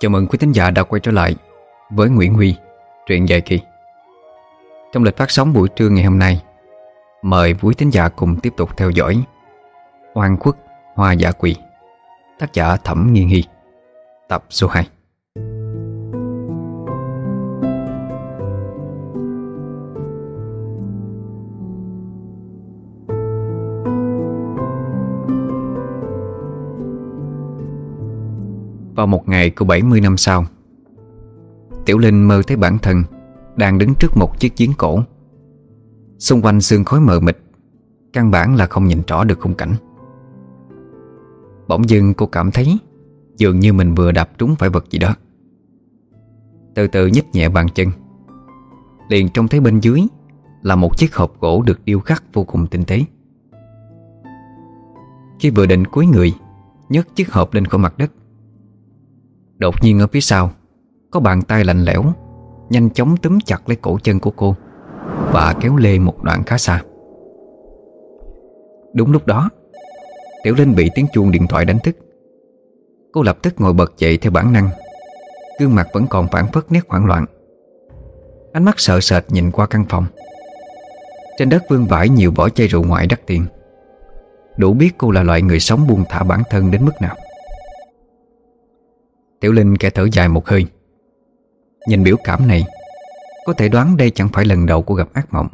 Chào mừng quý thính giả đã quay trở lại với Nguyễn Huy, truyện dài kỳ. Trong lịch phát sóng buổi trưa ngày hôm nay, mời quý thính giả cùng tiếp tục theo dõi Hoàng Quốc Hoa Giả Quỳ, tác giả Thẩm Nghiên Hy, tập số 2. Vào một ngày của 70 năm sau. Tiểu Linh mơ thấy bản thân Đang đứng trước một chiếc giếng cổ. Xung quanh sương khói mờ mịt, Căn bản là không nhìn rõ được khung cảnh. Bỗng dưng cô cảm thấy Dường như mình vừa đạp trúng phải vật gì đó. Từ từ nhích nhẹ bàn chân. Liền trông thấy bên dưới Là một chiếc hộp gỗ được điêu khắc vô cùng tinh tế. Khi vừa định cúi người, nhấc chiếc hộp lên khỏi mặt đất Đột nhiên ở phía sau, Có bàn tay lạnh lẽo, Nhanh chóng túm chặt lấy cổ chân của cô Và kéo lê một đoạn khá xa. Đúng lúc đó, Tiểu Linh bị tiếng chuông điện thoại đánh thức. Cô lập tức ngồi bật dậy theo bản năng. Gương mặt vẫn còn phản phất nét hoảng loạn. Ánh mắt sợ sệt nhìn qua căn phòng. Trên đất vương vãi nhiều vỏ chai rượu ngoại đắt tiền. Đủ biết cô là loại người sống buông thả bản thân đến mức nào. Tiểu Linh kẻ thở dài một hơi. Nhìn biểu cảm này Có thể đoán đây chẳng phải lần đầu cô gặp ác mộng.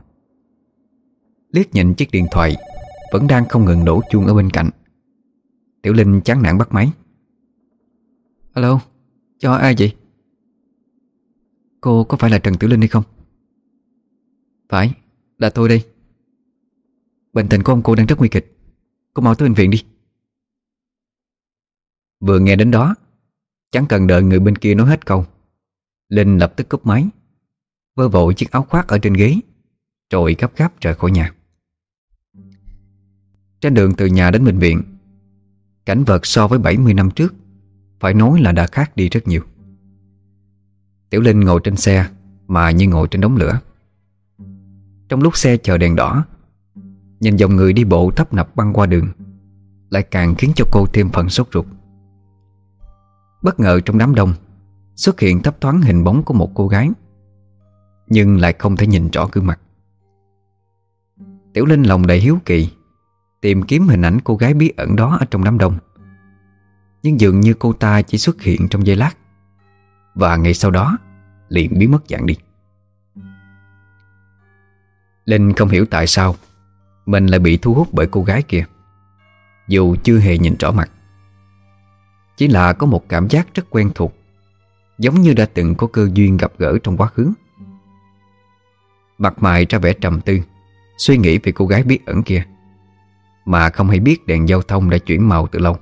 Liếc nhìn chiếc điện thoại Vẫn đang không ngừng đổ chuông ở bên cạnh. Tiểu Linh chán nản bắt máy. Alo, cho ai vậy? Cô có phải là Trần Tiểu Linh hay không? Phải, là tôi đây. Bệnh tình của ông cô đang rất nguy kịch. Cô mau tới bệnh viện đi. Vừa nghe đến đó Chẳng cần đợi người bên kia nói hết câu. Linh lập tức cúp máy, Vơ vội chiếc áo khoác ở trên ghế Rồi gấp gáp rời khỏi nhà. Trên đường từ nhà đến bệnh viện, Cảnh vật so với 70 năm trước Phải nói là đã khác đi rất nhiều. Tiểu Linh ngồi trên xe Mà như ngồi trên đống lửa. Trong lúc xe chờ đèn đỏ, Nhìn dòng người đi bộ thấp nập băng qua đường, Lại càng khiến cho cô thêm phần sốt ruột. Bất ngờ trong đám đông, Xuất hiện thấp thoáng hình bóng của một cô gái, Nhưng lại không thể nhìn rõ gương mặt. Tiểu Linh lòng đầy hiếu kỳ, Tìm kiếm hình ảnh cô gái bí ẩn đó ở trong đám đông. Nhưng dường như cô ta chỉ xuất hiện trong giây lát, Và ngay sau đó, liền biến mất dạng đi. Linh không hiểu tại sao Mình lại bị thu hút bởi cô gái kia, Dù chưa hề nhìn rõ mặt chỉ là có một cảm giác rất quen thuộc, Giống như đã từng có cơ duyên gặp gỡ trong quá khứ. Mặt mày ra vẻ trầm tư, Suy nghĩ về cô gái bí ẩn kia, Mà không hay biết đèn giao thông đã chuyển màu từ lâu.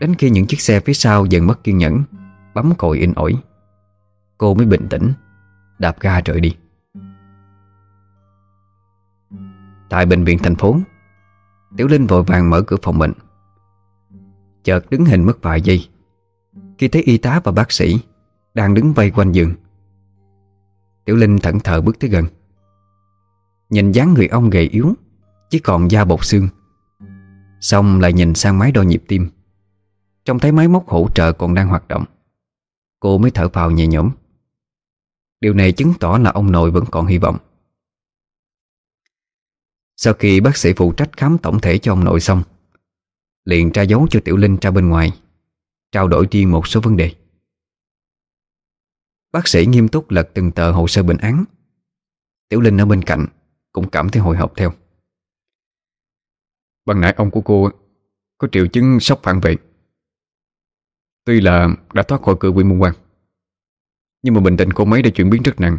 Đến khi những chiếc xe phía sau dần mất kiên nhẫn, Bấm còi in ỏi, Cô mới bình tĩnh, Đạp ga rời đi. Tại bệnh viện thành phố, Tiểu Linh vội vàng mở cửa phòng bệnh. Chợt đứng hình mất vài giây. Khi thấy y tá và bác sĩ Đang đứng vây quanh giường, Tiểu Linh thẫn thờ bước tới gần. Nhìn dáng người ông gầy yếu, Chỉ còn da bột xương, Xong lại nhìn sang máy đo nhịp tim. Trông thấy máy móc hỗ trợ còn đang hoạt động, Cô mới thở phào nhẹ nhõm. Điều này chứng tỏ là ông nội vẫn còn hy vọng. Sau khi bác sĩ phụ trách khám tổng thể cho ông nội xong Liền tra dấu cho Tiểu Linh ra bên ngoài, Trao đổi riêng một số vấn đề. Bác sĩ nghiêm túc lật từng tờ hồ sơ bệnh án. Tiểu Linh ở bên cạnh Cũng cảm thấy hồi hộp theo. Bằng nãy ông của cô Có triệu chứng sốc phản vệ. Tuy là đã thoát khỏi cửa quỷ môn quan, Nhưng mà bình tĩnh cô mấy đã chuyển biến rất nặng.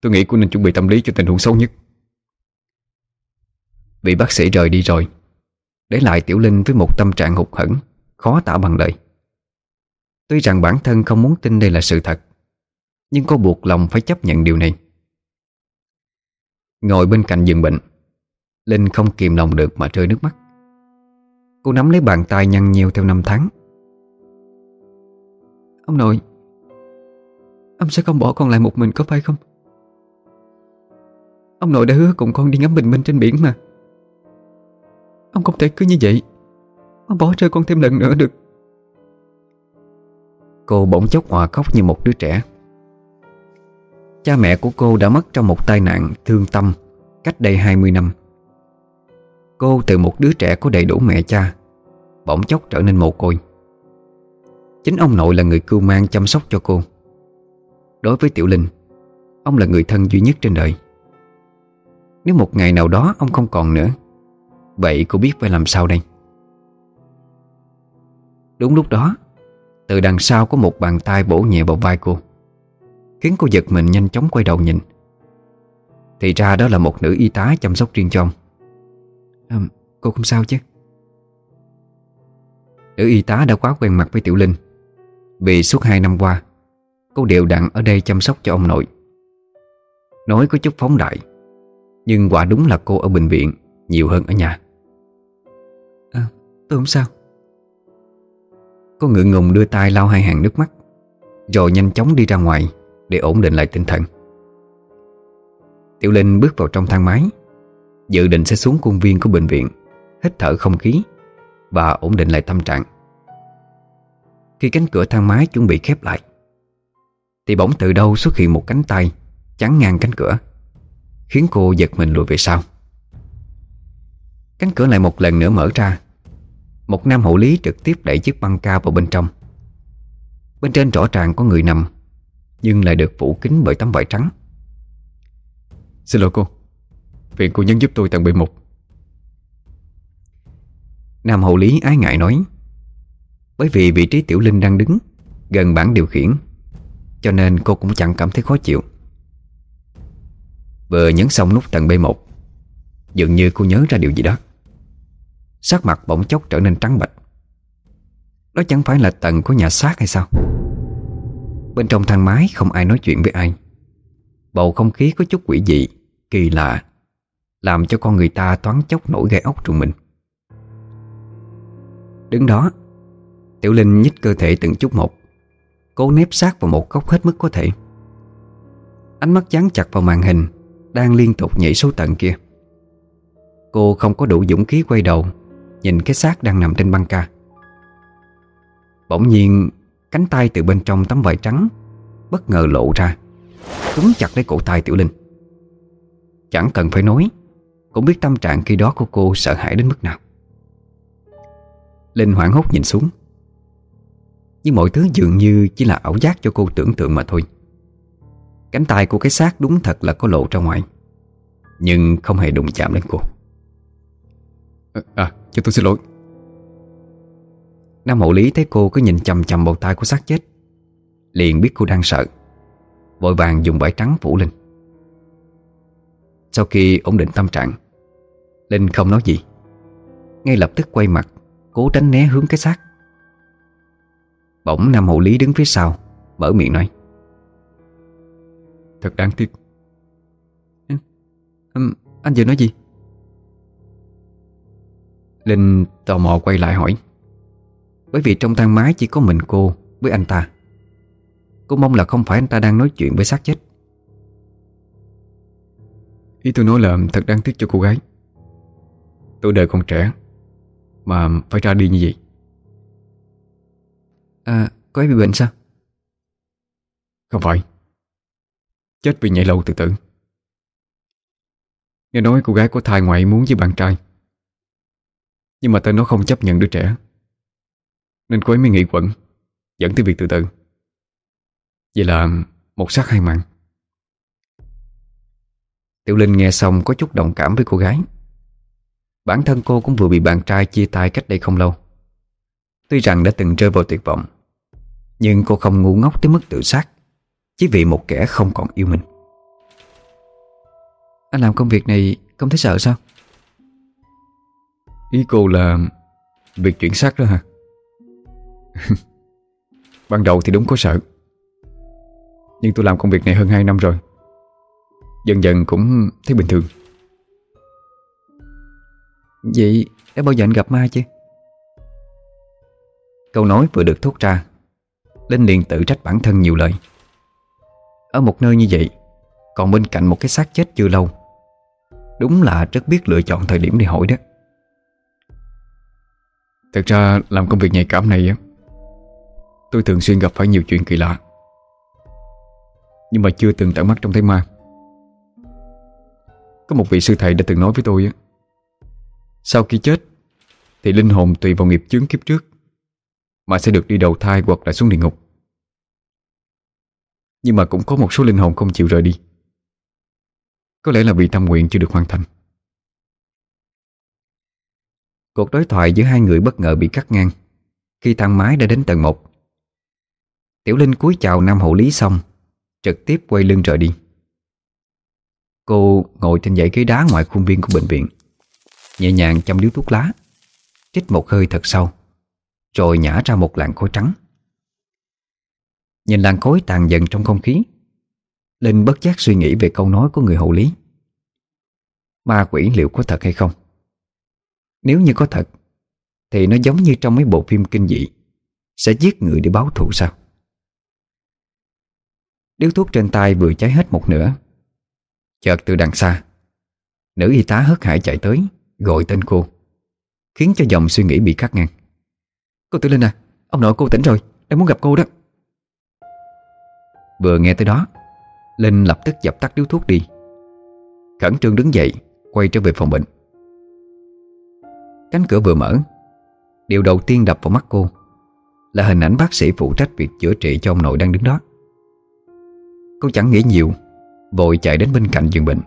Tôi nghĩ cô nên chuẩn bị tâm lý cho tình huống xấu nhất. Vị bác sĩ rời đi rồi để lại Tiểu Linh với một tâm trạng hụt hẫng, Khó tả bằng lời. Tuy rằng bản thân không muốn tin đây là sự thật, Nhưng cô buộc lòng phải chấp nhận điều này. Ngồi bên cạnh giường bệnh, Linh không kìm lòng được mà rơi nước mắt. Cô nắm lấy bàn tay nhăn nhiều theo năm tháng. Ông nội, Ông sẽ không bỏ con lại một mình có phải không? Ông nội đã hứa cùng con đi ngắm bình minh trên biển mà. Ông không thể cứ như vậy. Ông bỏ rơi con thêm lần nữa được. Cô bỗng chốc hòa khóc như một đứa trẻ. Cha mẹ của cô đã mất trong một tai nạn thương tâm cách đây 20 năm. Cô từ một đứa trẻ có đầy đủ mẹ cha, Bỗng chốc trở nên mồ côi. Chính ông nội là người cưu mang chăm sóc cho cô. Đối với Tiểu Linh, Ông là người thân duy nhất trên đời. Nếu một ngày nào đó ông không còn nữa Vậy cô biết phải làm sao đây? Đúng lúc đó Từ đằng sau có một bàn tay bổ nhẹ vào vai cô Khiến cô giật mình nhanh chóng quay đầu nhìn. Thì ra đó là một nữ y tá chăm sóc riêng cho ông. À, Cô không sao chứ? Nữ y tá đã quá quen mặt với Tiểu Linh Vì suốt hai năm qua Cô đều đặn ở đây chăm sóc cho ông nội. Nói có chút phóng đại Nhưng quả đúng là cô ở bệnh viện Nhiều hơn ở nhà. À tôi không sao. Cô ngượng ngùng đưa tay lau hai hàng nước mắt, Rồi nhanh chóng đi ra ngoài Để ổn định lại tinh thần. Tiểu Linh bước vào trong thang máy, Dự định sẽ xuống khuôn viên của bệnh viện, Hít thở không khí Và ổn định lại tâm trạng. Khi cánh cửa thang máy chuẩn bị khép lại, Thì bỗng từ đâu xuất hiện một cánh tay Chắn ngang cánh cửa, Khiến cô giật mình lùi về sau. Cánh cửa lại một lần nữa mở ra một nam hộ lý trực tiếp đẩy chiếc băng ca vào bên trong. Bên trên rõ ràng có người nằm Nhưng lại được phủ kín bởi tấm vải trắng. Xin lỗi cô Viện cô nhân giúp tôi tầng B1 Nam hộ lý ái ngại nói Bởi vì vị trí Tiểu Linh đang đứng Gần bảng điều khiển Cho nên cô cũng chẳng cảm thấy khó chịu. Vừa nhấn xong nút tầng B1 Dường như cô nhớ ra điều gì đó Sắc mặt bỗng chốc trở nên trắng bệch. Đó chẳng phải là tầng của nhà xác hay sao? Bên trong thang máy không ai nói chuyện với ai. Bầu không khí có chút quỷ dị, Kỳ lạ, Làm cho con người ta toán chốc nổi gai ốc trùng mình. Đứng đó, Tiểu Linh nhích cơ thể từng chút một, Cố nếp sát vào một góc hết mức có thể. Ánh mắt dán chặt vào màn hình Đang liên tục nhảy số tầng kia. Cô không có đủ dũng khí quay đầu Nhìn cái xác đang nằm trên băng ca. Bỗng nhiên Cánh tay từ bên trong tấm vải trắng Bất ngờ lộ ra Túm chặt lấy cổ tay Tiểu Linh. Chẳng cần phải nói Cũng biết tâm trạng khi đó của cô sợ hãi đến mức nào. Linh hoảng hốt nhìn xuống. Nhưng mọi thứ dường như chỉ là ảo giác cho cô tưởng tượng mà thôi. Cánh tay của cái xác đúng thật là có lộ ra ngoài Nhưng không hề đụng chạm đến cô. À, à cho tôi xin lỗi. Nam hộ lý thấy cô cứ nhìn chầm chầm bầu tay của xác chết. Liền biết cô đang sợ. Vội vàng dùng vải trắng phủ lên. Sau khi ổn định tâm trạng, Linh không nói gì. Ngay lập tức quay mặt, Cố tránh né hướng cái xác. Bỗng Nam hộ lý đứng phía sau, Mở miệng nói. Thật đáng tiếc. Anh vừa nói gì? Linh tò mò quay lại hỏi. Bởi vì trong thang máy chỉ có mình cô Với anh ta. Cô mong là không phải anh ta đang nói chuyện với xác chết. Ý tôi nói là thật đáng tiếc cho cô gái. Tôi đời còn trẻ Mà phải ra đi như vậy. À có ai bị bệnh sao? Không phải. Chết vì nhảy lầu tự tử. Nghe nói cô gái có thai ngoại muốn với bạn trai nhưng mà tên nó không chấp nhận đứa trẻ. Nên cô ấy mới nghĩ quẩn, Dẫn tới việc tự tử Vậy là một sát hai mạng. Tiểu Linh nghe xong có chút đồng cảm với cô gái. Bản thân cô cũng vừa bị bạn trai chia tay cách đây không lâu. Tuy rằng đã từng rơi vào tuyệt vọng, Nhưng cô không ngu ngốc tới mức tự sát, Chỉ vì một kẻ không còn yêu mình. Anh làm công việc này không thấy sợ sao? Ý cô là Việc chuyển xác đó hả? Ban đầu thì đúng có sợ. Nhưng tôi làm công việc này hơn 2 năm rồi. Dần dần cũng thấy bình thường. Vậy đã bao giờ anh gặp ma chứ? Câu nói vừa được thốt ra, Linh liền tự trách bản thân nhiều lời. Ở một nơi như vậy, Còn bên cạnh một cái xác chết chưa lâu, Đúng là rất biết lựa chọn thời điểm để hỏi đó. Thực ra làm công việc nhạy cảm này á, Tôi thường xuyên gặp phải nhiều chuyện kỳ lạ. Nhưng mà chưa từng tận mắt trông thấy ma. Có một vị sư thầy đã từng nói với tôi á, Sau khi chết Thì linh hồn tùy vào nghiệp chướng kiếp trước Mà sẽ được đi đầu thai hoặc là xuống địa ngục. Nhưng mà cũng có một số linh hồn không chịu rời đi. Có lẽ là vì tâm nguyện chưa được hoàn thành. Cuộc đối thoại giữa hai người bất ngờ bị cắt ngang. Khi thang máy đã đến tầng 1 Tiểu Linh cúi chào Nam Hậu Lý xong, Trực tiếp quay lưng rời đi. Cô ngồi trên dãy ghế đá ngoài khuôn viên của bệnh viện, Nhẹ nhàng châm điếu thuốc lá Trích một hơi thật sâu, Rồi nhả ra một làn khói trắng. Nhìn làn khói tàn dần trong không khí, Linh bất giác suy nghĩ về câu nói của người hậu lý. Ma quỷ liệu có thật hay không? Nếu như có thật, Thì nó giống như trong mấy bộ phim kinh dị, Sẽ giết người để báo thù sao? Điếu thuốc trên tay vừa cháy hết một nửa. Chợt từ đằng xa, Nữ y tá hớt hải chạy tới, Gọi tên cô, Khiến cho dòng suy nghĩ bị cắt ngang. Cô Tử Linh à Ông nội cô tỉnh rồi, Em muốn gặp cô đó. Vừa nghe tới đó, Linh lập tức dập tắt điếu thuốc đi. Khẩn trương đứng dậy, Quay trở về phòng bệnh. Cánh cửa vừa mở Điều đầu tiên đập vào mắt cô Là hình ảnh bác sĩ phụ trách việc chữa trị cho ông nội đang đứng đó. Cô chẳng nghĩ nhiều Vội chạy đến bên cạnh giường bệnh.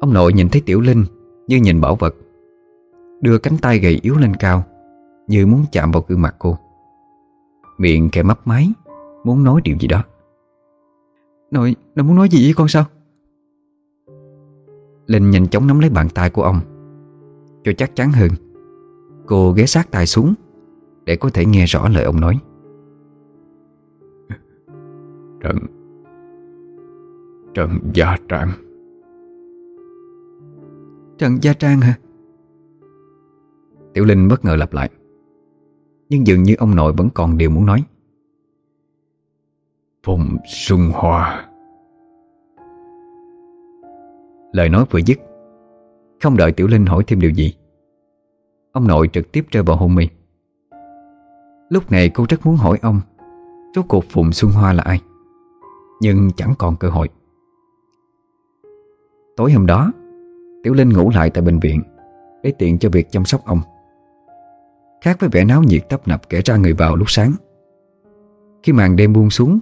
Ông nội nhìn thấy Tiểu Linh Như nhìn bảo vật Đưa cánh tay gầy yếu lên cao Như muốn chạm vào gương mặt cô. Miệng kẻ mấp máy Muốn nói điều gì đó. Nội, nó muốn nói gì với con sao? Linh nhanh chóng nắm lấy bàn tay của ông. Cho chắc chắn hơn. Cô ghé sát tay xuống Để có thể nghe rõ lời ông nói. Trần Trần Gia Trang. Trần Gia Trang hả? Tiểu Linh bất ngờ lặp lại Nhưng dường như ông nội vẫn còn điều muốn nói. Phùng Xuân Hoa. Lời nói vừa dứt không đợi Tiểu Linh hỏi thêm điều gì, Ông nội trực tiếp rơi vào hôn mê. Lúc này cô rất muốn hỏi ông, Rốt cuộc Phùng Xuân Hoa là ai? Nhưng chẳng còn cơ hội. Tối hôm đó, Tiểu Linh ngủ lại tại bệnh viện Để tiện cho việc chăm sóc ông. Khác với vẻ náo nhiệt tấp nập kể ra người vào lúc sáng. Khi màn đêm buông xuống,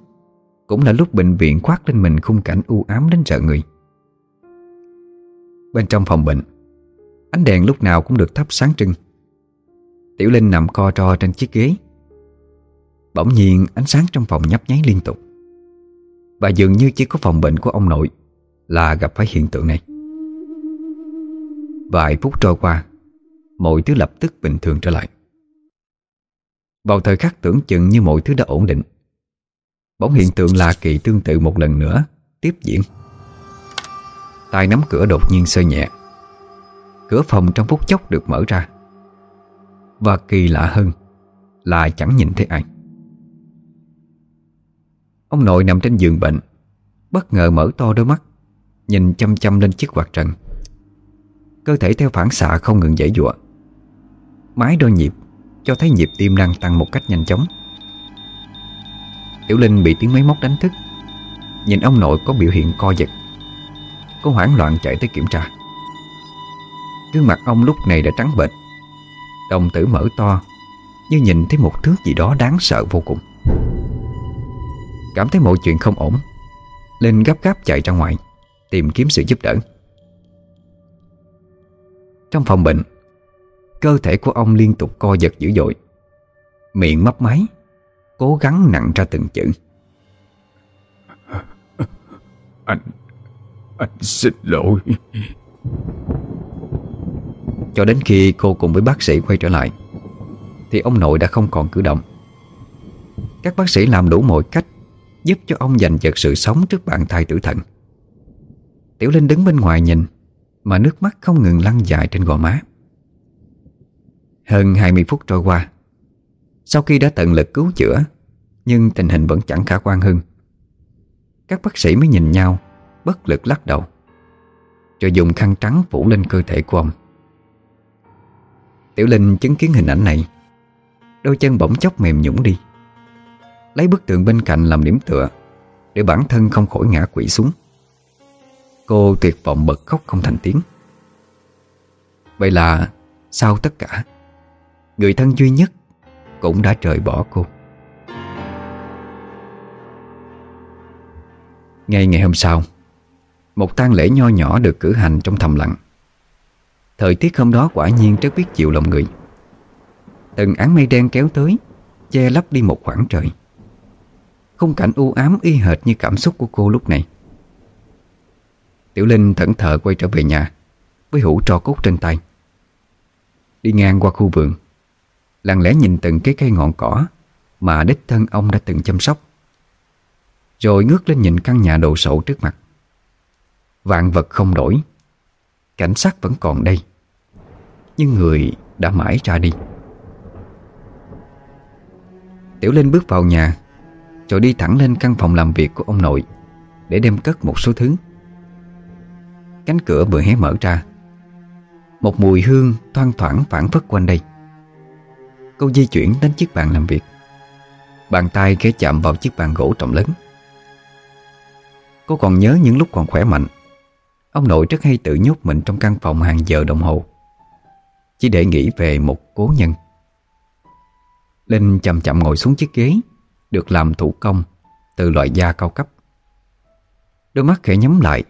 Cũng là lúc bệnh viện khoác lên mình khung cảnh u ám đến sợ người. Bên trong phòng bệnh. Ánh đèn lúc nào cũng được thắp sáng trưng. Tiểu Linh nằm co ro trên chiếc ghế. Bỗng nhiên ánh sáng trong phòng nhấp nháy liên tục. Và dường như chỉ có phòng bệnh của ông nội Là gặp phải hiện tượng này. Vài phút trôi qua, Mọi thứ lập tức bình thường trở lại. Vào thời khắc tưởng chừng như mọi thứ đã ổn định, Bỗng hiện tượng lạ kỳ tương tự một lần nữa Tiếp diễn tay nắm cửa đột nhiên sơ nhẹ. Cửa phòng trong phút chốc được mở ra. Và kỳ lạ hơn Là chẳng nhìn thấy ai. Ông nội nằm trên giường bệnh, Bất ngờ mở to đôi mắt, Nhìn chăm chăm lên chiếc quạt trần. Cơ thể theo phản xạ không ngừng dãy dụa Mái đôi nhịp Cho thấy nhịp tim đang tăng một cách nhanh chóng. Tiểu Linh bị tiếng máy móc đánh thức, Nhìn ông nội có biểu hiện co giật. Cô hoảng loạn chạy tới kiểm tra. Gương mặt ông lúc này đã trắng bệch, Đồng tử mở to, Như nhìn thấy một thứ gì đó đáng sợ vô cùng. Cảm thấy mọi chuyện không ổn, Linh gấp gáp chạy ra ngoài, Tìm kiếm sự giúp đỡ. Trong phòng bệnh, Cơ thể của ông liên tục co giật dữ dội, Miệng mấp máy, Cố gắng nặng ra từng chữ. Anh anh xin lỗi. Cho đến khi cô cùng với bác sĩ quay trở lại, Thì ông nội đã không còn cử động. Các bác sĩ làm đủ mọi cách Giúp cho ông giành giật sự sống trước bạn thai tử thần. Tiểu Linh đứng bên ngoài nhìn, Mà nước mắt không ngừng lăn dài trên gò má. Hơn 20 phút trôi qua, Sau khi đã tận lực cứu chữa, Nhưng tình hình vẫn chẳng khả quan hơn. Các bác sĩ mới nhìn nhau Bất lực lắc đầu. Rồi dùng khăn trắng phủ lên cơ thể của ông. Tiểu Linh chứng kiến hình ảnh này, Đôi chân bỗng chốc mềm nhũng đi. Lấy bức tượng bên cạnh làm điểm tựa, Để bản thân không khỏi ngã quỵ xuống. Cô tuyệt vọng bật khóc không thành tiếng. Vậy là sau tất cả, Người thân duy nhất Cũng đã rời bỏ cô. Ngay ngày hôm sau một tang lễ nho nhỏ được cử hành trong thầm lặng. Thời tiết hôm đó quả nhiên rất biết chịu lòng người. Từng án mây đen kéo tới, Che lấp đi một khoảng trời. Khung cảnh u ám y hệt như cảm xúc của cô lúc này. Tiểu Linh thẫn thờ quay trở về nhà, Với hũ tro cốt trên tay. Đi ngang qua khu vườn, Lặng lẽ nhìn từng cái cây ngọn cỏ Mà đích thân ông đã từng chăm sóc. Rồi ngước lên nhìn căn nhà đồ sộ trước mặt. Vạn vật không đổi. Cảnh sát vẫn còn đây, Nhưng người đã mãi ra đi. Tiểu Linh bước vào nhà, Rồi đi thẳng lên căn phòng làm việc của ông nội Để đem cất một số thứ. Cánh cửa vừa hé mở ra, Một mùi hương thoang thoảng phản phất quanh đây. Cô di chuyển đến chiếc bàn làm việc. Bàn tay ghé chạm vào chiếc bàn gỗ trọng lớn. Cô còn nhớ những lúc còn khỏe mạnh Ông nội rất hay tự nhốt mình trong căn phòng hàng giờ đồng hồ. Chỉ để nghĩ về một cố nhân. Linh chậm chậm ngồi xuống chiếc ghế, Được làm thủ công Từ loại da cao cấp. Đôi mắt khẽ nhắm lại,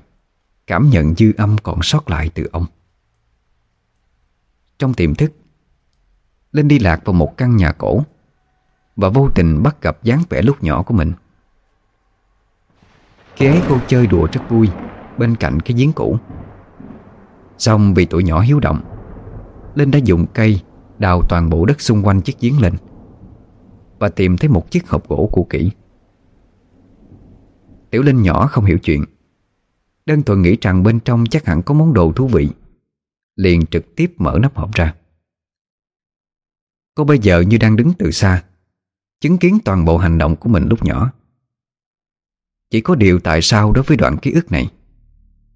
Cảm nhận dư âm còn sót lại từ ông. Trong tiềm thức, Linh đi lạc vào một căn nhà cổ Và vô tình bắt gặp dáng vẻ lúc nhỏ của mình. Khi ấy cô chơi đùa rất vui. Bên cạnh cái giếng cũ. Xong, vì tuổi nhỏ hiếu động, Linh đã dùng cây Đào toàn bộ đất xung quanh chiếc giếng lên Và tìm thấy một chiếc hộp gỗ cũ kỹ. Tiểu Linh nhỏ không hiểu chuyện, Đơn thuần nghĩ rằng bên trong chắc hẳn có món đồ thú vị, Liền trực tiếp mở nắp hộp ra. Cô bây giờ như đang đứng từ xa, Chứng kiến toàn bộ hành động của mình lúc nhỏ. Chỉ có điều tại sao đối với đoạn ký ức này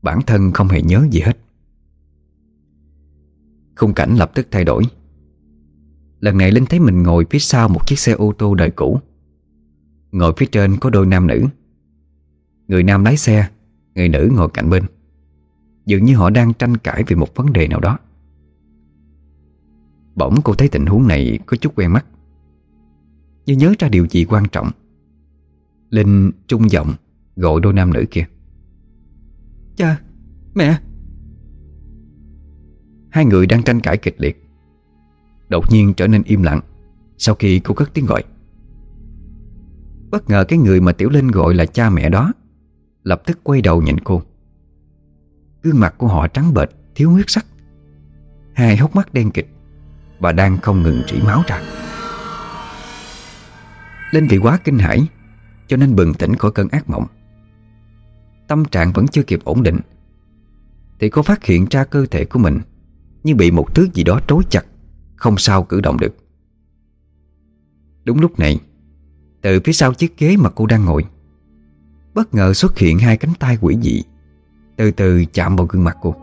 Bản thân không hề nhớ gì hết. Khung cảnh lập tức thay đổi. Lần này Linh thấy mình ngồi phía sau một chiếc xe ô tô đời cũ. Ngồi phía trên có đôi nam nữ. Người nam lái xe, Người nữ ngồi cạnh bên. Dường như họ đang tranh cãi về một vấn đề nào đó. Bỗng cô thấy tình huống này có chút quen mắt. Như nhớ ra điều gì quan trọng? Linh trung giọng gọi đôi nam nữ kia. Cha, mẹ. Hai người đang tranh cãi kịch liệt. Đột nhiên trở nên im lặng Sau khi cô cất tiếng gọi. Bất ngờ cái người mà Tiểu Linh gọi là cha mẹ đó Lập tức quay đầu nhìn cô. Gương mặt của họ trắng bệch Thiếu huyết sắc. Hai hốc mắt đen kịch Và đang không ngừng rỉ máu ra. Linh vì quá kinh hãi Cho nên bừng tỉnh khỏi cơn ác mộng. Tâm trạng vẫn chưa kịp ổn định. Thì cô phát hiện ra cơ thể của mình Như bị một thứ gì đó trối chặt, Không sao cử động được. Đúng lúc này, Từ phía sau chiếc ghế mà cô đang ngồi, Bất ngờ xuất hiện hai cánh tay quỷ dị, Từ từ chạm vào gương mặt cô.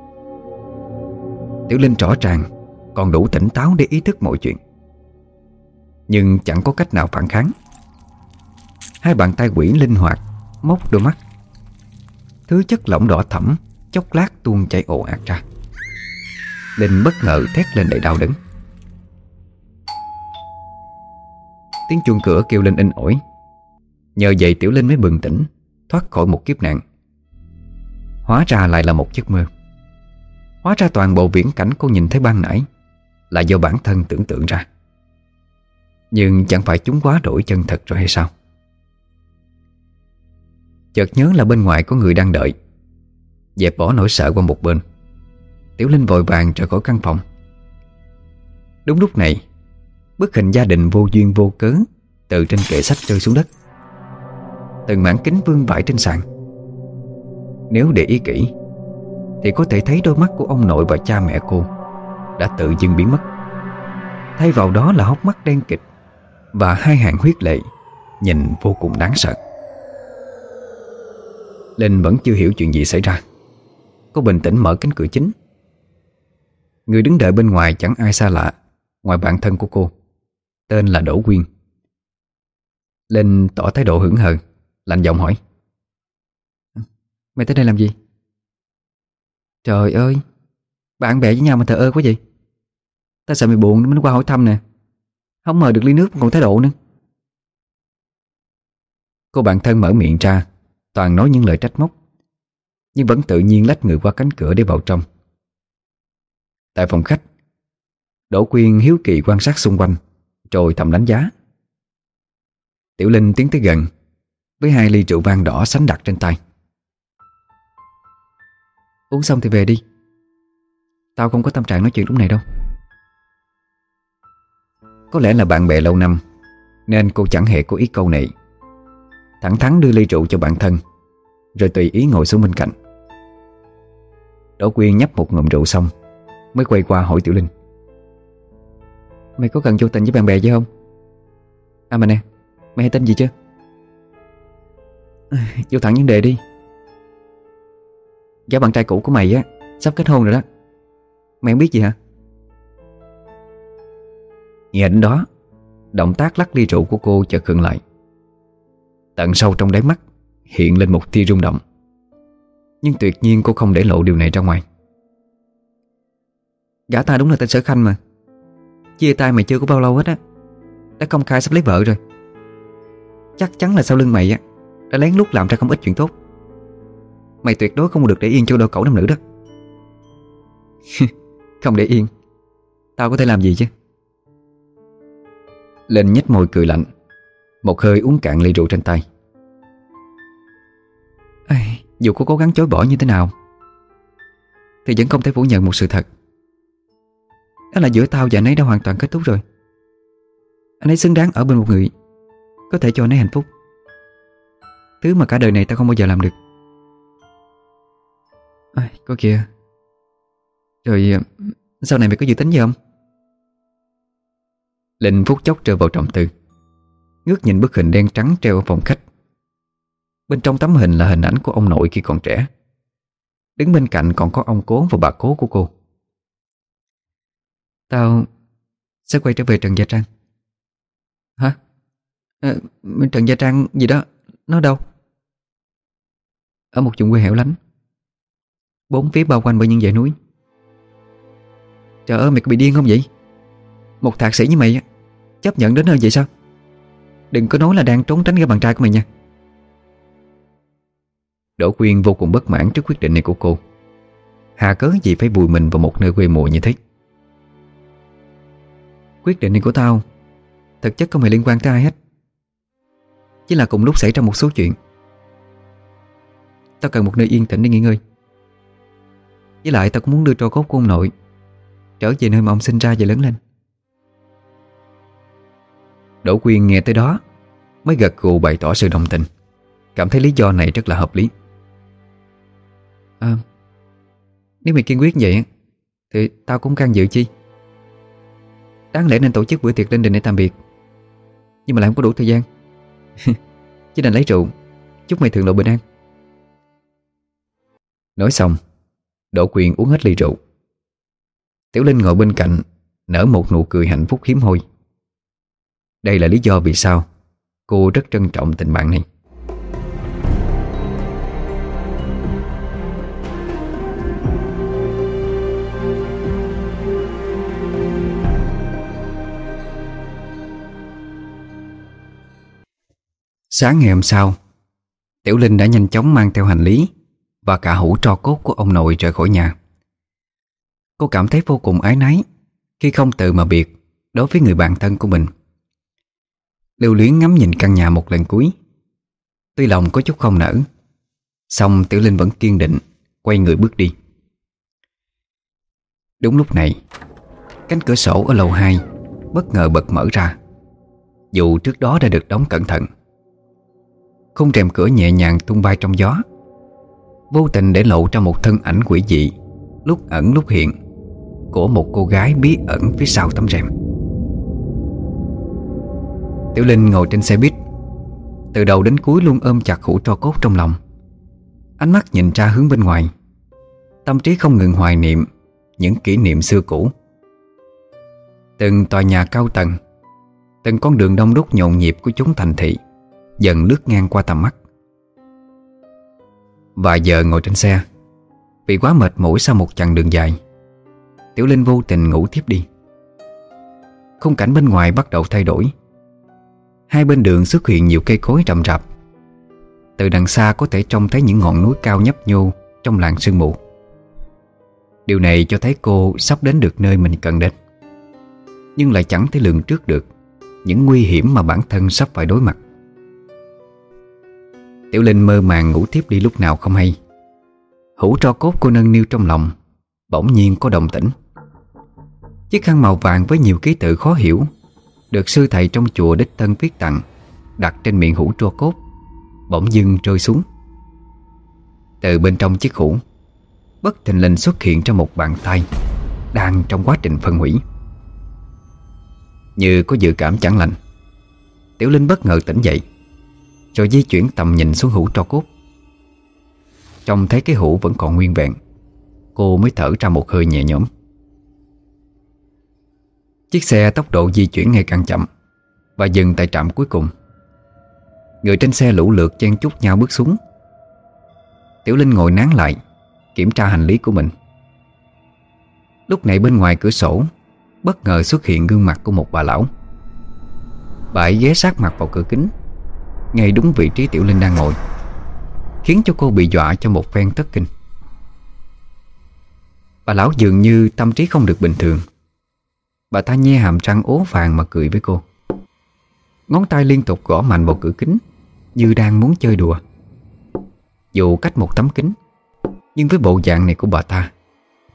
Tiểu Linh rõ ràng Còn đủ tỉnh táo để ý thức mọi chuyện. Nhưng chẳng có cách nào phản kháng. Hai bàn tay quỷ linh hoạt Móc đôi mắt Thứ chất lỏng đỏ thẫm, Chốc lát tuôn chảy ồ ạt ra. Linh bất ngờ thét lên đầy đau đớn. Tiếng chuông cửa kêu lên in ỏi. Nhờ vậy Tiểu Linh mới bừng tỉnh, Thoát khỏi một kiếp nạn. Hóa ra lại là một giấc mơ. Hóa ra toàn bộ viễn cảnh cô nhìn thấy ban nãy Là do bản thân tưởng tượng ra. Nhưng chẳng phải chúng quá đổi chân thật rồi hay sao? Chợt nhớ là bên ngoài có người đang đợi. Dẹp bỏ nỗi sợ qua một bên. Tiểu Linh vội vàng trở khỏi căn phòng. Đúng lúc này, Bức hình gia đình vô duyên vô cớ Từ trên kệ sách rơi xuống đất. Từng mảng kính vương vãi trên sàn. Nếu để ý kỹ, Thì có thể thấy đôi mắt của ông nội và cha mẹ cô Đã tự dưng biến mất. Thay vào đó là hốc mắt đen kịch Và hai hàng huyết lệ Nhìn vô cùng đáng sợ. Linh vẫn chưa hiểu chuyện gì xảy ra. Cô bình tĩnh mở cánh cửa chính. Người đứng đợi bên ngoài chẳng ai xa lạ Ngoài bạn thân của cô. Tên là Đỗ Quyên. Linh tỏ thái độ hững hờ Lạnh giọng hỏi. Mày tới đây làm gì? Trời ơi Bạn bè với nhau mà thờ ơ quá vậy. Ta sợ mày buồn nên mới qua hỏi thăm nè. Không mời được ly nước còn thái độ nữa. Cô bạn thân mở miệng ra Toàn nói những lời trách móc. Nhưng vẫn tự nhiên lách người qua cánh cửa để vào trong. Tại phòng khách, Đỗ Quyên hiếu kỳ quan sát xung quanh, Rồi thầm đánh giá. Tiểu Linh tiến tới gần, Với hai ly rượu vang đỏ sánh đặt trên tay. Uống xong thì về đi. Tao không có tâm trạng nói chuyện lúc này đâu. Có lẽ là bạn bè lâu năm, Nên cô chẳng hề có ý câu này. Thẳng thắn đưa ly rượu cho bản thân, Rồi tùy ý ngồi xuống bên cạnh Đỗ Quyên nhấp một ngụm rượu xong, Mới quay qua hỏi Tiểu Linh Mày có cần vô tình với bạn bè chứ không? À mà nè, Mày hay tên gì chứ? Vô thẳng vấn đề đi Gã bạn trai cũ của mày á, Sắp kết hôn rồi đó Mày không biết gì hả? Nghe đến đó, Động tác lắc ly rượu của cô chợt khựng lại Tận sâu trong đáy mắt, Hiện lên một tia rung động. Nhưng tuyệt nhiên cô không để lộ điều này ra ngoài. Gã ta đúng là tên Sở Khanh mà. Chia tay mày chưa có bao lâu hết á, Đã công khai sắp lấy vợ rồi. Chắc chắn là sau lưng mày á, Đã lén lút làm ra không ít chuyện tốt. Mày tuyệt đối không được để yên cho đôi cẩu nam nữ đó. Không để yên, Tao có thể làm gì chứ? Lên nhếch môi cười lạnh. Một hơi uống cạn ly rượu trên tay. Ê, Dù có cố gắng chối bỏ như thế nào Thì vẫn không thể phủ nhận một sự thật. Đó là giữa tao và anh ấy đã hoàn toàn kết thúc rồi. Anh ấy xứng đáng ở bên một người Có thể cho anh ấy hạnh phúc. Thứ mà cả đời này tao không bao giờ làm được. À, Có kìa. Rồi ờ, sau này mày có dự tính gì không? Linh phút chốc rơi vào trọng tư. Ngước nhìn bức hình đen trắng treo ở phòng khách. Bên trong tấm hình là hình ảnh của ông nội khi còn trẻ. Đứng bên cạnh còn có ông cố và bà cố của cô. Tao sẽ quay trở về Trần Gia Trang. Hả? À, Trần Gia Trang gì đó Nó đâu? Ở một vùng quê hẻo lánh. Bốn phía bao quanh bởi những dãy núi. Trời ơi mày có bị điên không vậy? Một thạc sĩ như mày Chấp nhận đến nơi vậy sao? Đừng có nói là đang trốn tránh cái bạn trai của mày nha. Đỗ Quyên vô cùng bất mãn trước quyết định này của cô. Hà cớ gì phải vùi mình vào một nơi quê mùa như thế? Quyết định này của tao, Thực chất không hề liên quan tới ai hết. Chỉ là cùng lúc xảy ra một số chuyện. Tao cần một nơi yên tĩnh để nghỉ ngơi. Với lại tao cũng muốn đưa trò cốt của ông nội Trở về nơi mà ông sinh ra và lớn lên. Đỗ Quyên nghe tới đó, Mới gật gù bày tỏ sự đồng tình. Cảm thấy lý do này rất là hợp lý. À Nếu mày kiên quyết vậy Thì tao cũng can dự chi? Đáng lẽ nên tổ chức bữa tiệc lên đình để tạm biệt. Nhưng mà lại không có đủ thời gian. Chỉ đành lấy rượu, Chúc mày thường lộ bình an. Nói xong, Đỗ Quyền uống hết ly rượu. Tiểu Linh ngồi bên cạnh, Nở một nụ cười hạnh phúc hiếm hoi. Đây là lý do vì sao Cô rất trân trọng tình bạn này. Sáng ngày hôm sau, Tiểu Linh đã nhanh chóng mang theo hành lý Và cả hũ tro cốt của ông nội rời khỏi nhà. Cô cảm thấy vô cùng ái náy Khi không tự mà biệt Đối với người bạn thân của mình. Lưu luyến ngắm nhìn căn nhà một lần cuối. Tuy lòng có chút không nở Xong Tiểu Linh vẫn kiên định, Quay người bước đi. Đúng lúc này, Cánh cửa sổ ở lầu 2 Bất ngờ bật mở ra. Dù trước đó đã được đóng cẩn thận, Khung rèm cửa nhẹ nhàng tung bay trong gió. Vô tình để lộ ra một thân ảnh quỷ dị, Lúc ẩn lúc hiện Của một cô gái bí ẩn phía sau tấm rèm. Tiểu Linh ngồi trên xe buýt. Từ đầu đến cuối luôn ôm chặt hũ tro cốt trong lòng. Ánh mắt nhìn ra hướng bên ngoài. Tâm trí không ngừng hoài niệm Những kỷ niệm xưa cũ. Từng tòa nhà cao tầng, Từng con đường đông đúc nhộn nhịp của chúng thành thị Dần lướt ngang qua tầm mắt. Vài giờ ngồi trên xe, Vì quá mệt mỏi sau một chặng đường dài, Tiểu Linh vô tình ngủ tiếp đi. Khung cảnh bên ngoài bắt đầu thay đổi. Hai bên đường xuất hiện nhiều cây cối rậm rạp. Từ đằng xa có thể trông thấy những ngọn núi cao nhấp nhô Trong làng sương mù. Điều này cho thấy cô sắp đến được nơi mình cần đến. Nhưng lại chẳng thể lường trước được Những nguy hiểm mà bản thân sắp phải đối mặt. Tiểu Linh mơ màng ngủ tiếp đi lúc nào không hay. Hũ tro cốt cô nâng niu trong lòng, Bỗng nhiên có đồng tĩnh. Chiếc khăn màu vàng với nhiều ký tự khó hiểu được sư thầy trong chùa Đích thân viết tặng Đặt trên miệng hũ tro cốt, Bỗng dưng rơi xuống. Từ bên trong chiếc hũ, Bất thình lình xuất hiện trong một bàn tay Đang trong quá trình phân hủy. Như có dự cảm chẳng lành, Tiểu Linh bất ngờ tỉnh dậy, Rồi di chuyển tầm nhìn xuống hũ tro cốt. Trông thấy cái hũ vẫn còn nguyên vẹn, Cô mới thở ra một hơi nhẹ nhõm. Chiếc xe tốc độ di chuyển ngày càng chậm Và dừng tại trạm cuối cùng. Người trên xe lũ lượt chen chúc nhau bước xuống. Tiểu Linh ngồi nán lại, Kiểm tra hành lý của mình. Lúc này bên ngoài cửa sổ, Bất ngờ xuất hiện gương mặt của một bà lão. Bà ấy ghé sát mặt vào cửa kính, Ngay đúng vị trí Tiểu Linh đang ngồi, Khiến cho cô bị dọa cho một phen tất kinh. Bà lão dường như tâm trí không được bình thường. Bà ta nhe hàm răng ố vàng mà cười với cô. Ngón tay liên tục gõ mạnh vào cửa kính, Như đang muốn chơi đùa. Dù cách một tấm kính, Nhưng với bộ dạng này của bà ta,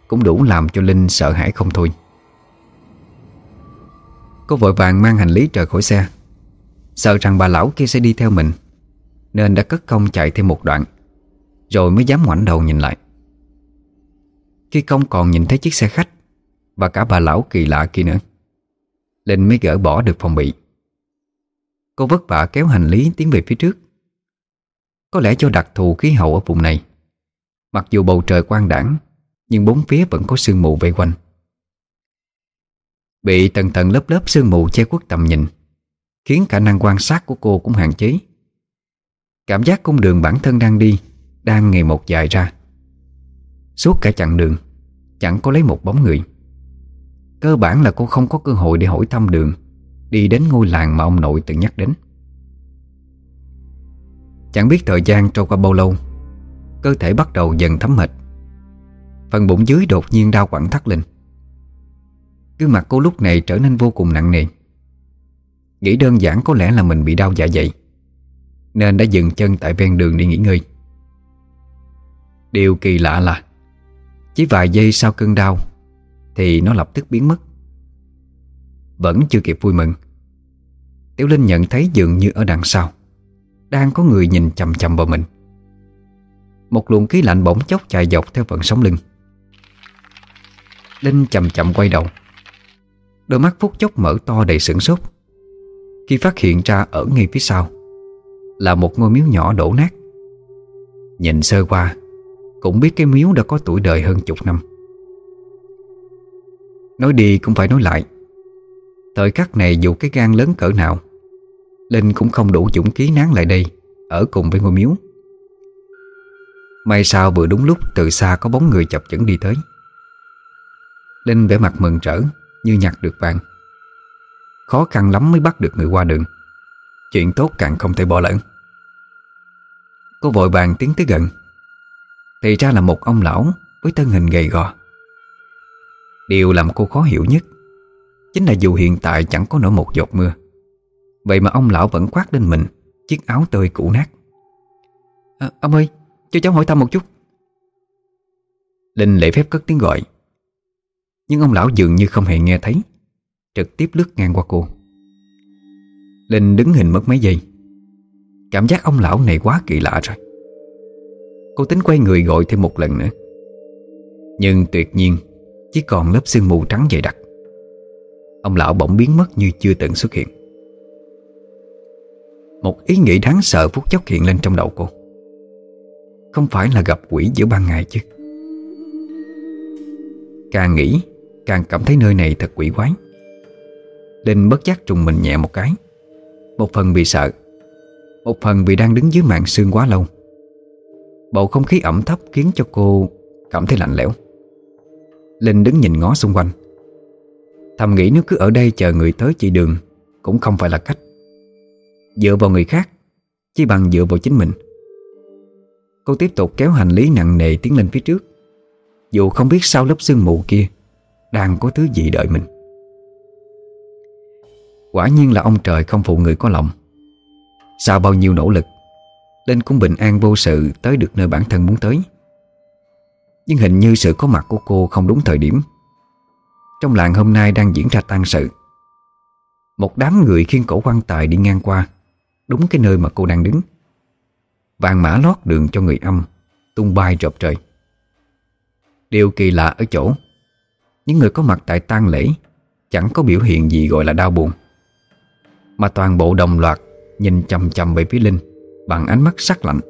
Cũng đủ làm cho Linh sợ hãi không thôi. Cô vội vàng mang hành lý rời khỏi xe. Sợ rằng bà lão kia sẽ đi theo mình, Nên đã cất công chạy thêm một đoạn, Rồi mới dám ngoảnh đầu nhìn lại. Khi công còn nhìn thấy chiếc xe khách và cả bà lão kỳ lạ kia nữa. Linh mới gỡ bỏ được phòng bị. Cô vất vả kéo hành lý tiến về phía trước. Có lẽ do đặc thù khí hậu ở vùng này. Mặc dù bầu trời quang đảng Nhưng bốn phía vẫn có sương mù vây quanh. Bị tầng tầng lớp lớp sương mù che khuất tầm nhìn, Khiến khả năng quan sát của cô cũng hạn chế. Cảm giác cung đường bản thân đang đi, Đang ngày một dài ra. Suốt cả chặng đường, Chẳng có lấy một bóng người. Cơ bản là cô không có cơ hội để hỏi thăm đường. Đi đến ngôi làng mà ông nội từng nhắc đến. Chẳng biết thời gian trôi qua bao lâu, Cơ thể bắt đầu dần thấm mệt. Phần bụng dưới đột nhiên đau quặn thắt lên. Gương mặt cô lúc này trở nên vô cùng nặng nề. Nghĩ đơn giản có lẽ là mình bị đau dạ dày, Nên đã dừng chân tại ven đường đi nghỉ ngơi. Điều kỳ lạ là, Chỉ vài giây sau cơn đau thì nó lập tức biến mất. Vẫn chưa kịp vui mừng, Tiểu Linh nhận thấy dường như ở đằng sau, Đang có người nhìn chầm chầm vào mình. Một luồng khí lạnh bỗng chốc chạy dọc theo vận sống lưng. Linh chậm chậm quay đầu, Đôi mắt phút chốc mở to đầy sửng sốt, Khi phát hiện ra ở ngay phía sau Là một ngôi miếu nhỏ đổ nát. Nhìn sơ qua, Cũng biết cái miếu đã có tuổi đời hơn chục năm. Nói đi cũng phải nói lại. Thời khắc này dù cái gan lớn cỡ nào, Linh cũng không đủ dũng khí nán lại đây, Ở cùng với ngôi miếu. May sao vừa đúng lúc từ xa có bóng người chập chững đi tới. Linh vẻ mặt mừng rỡ Như nhặt được vàng. Khó khăn lắm mới bắt được người qua đường. Chuyện tốt càng không thể bỏ lỡ. Cô vội vàng tiến tới gần. Thì ra là một ông lão Với thân hình gầy gò. Điều làm cô khó hiểu nhất Chính là dù hiện tại chẳng có nổi một giọt mưa Vậy mà ông lão vẫn khoác lên mình Chiếc áo tơi cũ nát. À, Ông ơi cho cháu hỏi thăm một chút. Linh lễ phép cất tiếng gọi Nhưng ông lão dường như không hề nghe thấy Trực tiếp lướt ngang qua cô. Linh đứng hình mất mấy giây Cảm giác ông lão này quá kỳ lạ rồi. Cô tính quay người gọi thêm một lần nữa Nhưng tuyệt nhiên chỉ còn lớp sương mù trắng dày đặc. Ông lão bỗng biến mất như chưa từng xuất hiện. Một ý nghĩ đáng sợ phút chốc hiện lên trong đầu cô. Không phải là gặp quỷ giữa ban ngày chứ. Càng nghĩ, Càng cảm thấy nơi này thật quỷ quái. Linh bất giác trùng mình nhẹ một cái. Một phần vì sợ, Một phần vì đang đứng dưới mạng sương quá lâu. Bầu không khí ẩm thấp khiến cho cô cảm thấy lạnh lẽo. Linh đứng nhìn ngó xung quanh. Thầm nghĩ nếu cứ ở đây chờ người tới chỉ đường, Cũng không phải là cách. Dựa vào người khác, Chỉ bằng dựa vào chính mình. Cô tiếp tục kéo hành lý nặng nề tiến lên phía trước. Dù không biết sau lớp sương mù kia, Đang có thứ gì đợi mình. Quả nhiên là ông trời không phụ người có lòng. Sau bao nhiêu nỗ lực, Linh cũng bình an vô sự Tới được nơi bản thân muốn tới. Nhưng hình như sự có mặt của cô không đúng thời điểm. Trong làng hôm nay đang diễn ra tang sự. Một đám người khiên cổ quan tài đi ngang qua, Đúng cái nơi mà cô đang đứng. Vàng mã lót đường cho người âm, Tung bay rộp trời. Điều kỳ lạ ở chỗ, Những người có mặt tại tang lễ Chẳng có biểu hiện gì gọi là đau buồn. Mà toàn bộ đồng loạt Nhìn chầm chầm về phía Linh, Bằng ánh mắt sắc lạnh.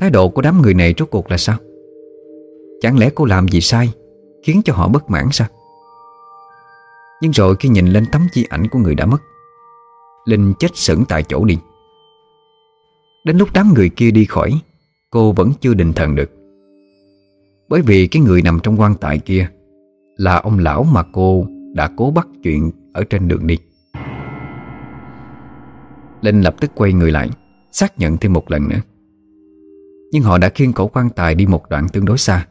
Thái độ của đám người này rốt cuộc là sao? Chẳng lẽ cô làm gì sai, Khiến cho họ bất mãn sao? Nhưng rồi khi nhìn lên tấm di ảnh của người đã mất, Linh chết sững tại chỗ đi. Đến lúc đám người kia đi khỏi, Cô vẫn chưa định thần được. Bởi vì cái người nằm trong quan tài kia Là ông lão mà cô đã cố bắt chuyện Ở trên đường đi. Linh lập tức quay người lại, Xác nhận thêm một lần nữa. Nhưng họ đã khiêng cổ quan tài đi một đoạn tương đối xa.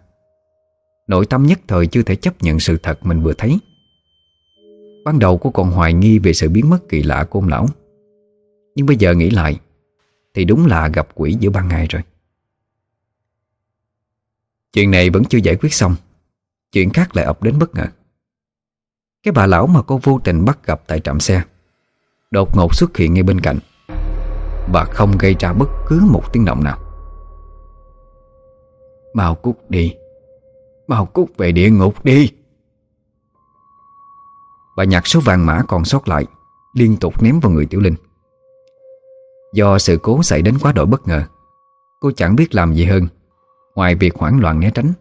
Nội tâm nhất thời chưa thể chấp nhận sự thật mình vừa thấy. Ban đầu cô còn hoài nghi về sự biến mất kỳ lạ của ông lão. Nhưng bây giờ nghĩ lại, Thì đúng là gặp quỷ giữa ban ngày rồi. Chuyện này vẫn chưa giải quyết xong. Chuyện khác lại ập đến bất ngờ. Cái bà lão mà cô vô tình bắt gặp tại trạm xe, Đột ngột xuất hiện ngay bên cạnh. Và không gây ra bất cứ một tiếng động nào. Mau cút đi. Mau cút về địa ngục đi. Bà nhặt số vàng mã còn sót lại, Liên tục ném vào người Tiểu Linh. Do sự cố xảy đến quá đổi bất ngờ, Cô chẳng biết làm gì hơn, Ngoài việc hoảng loạn né tránh.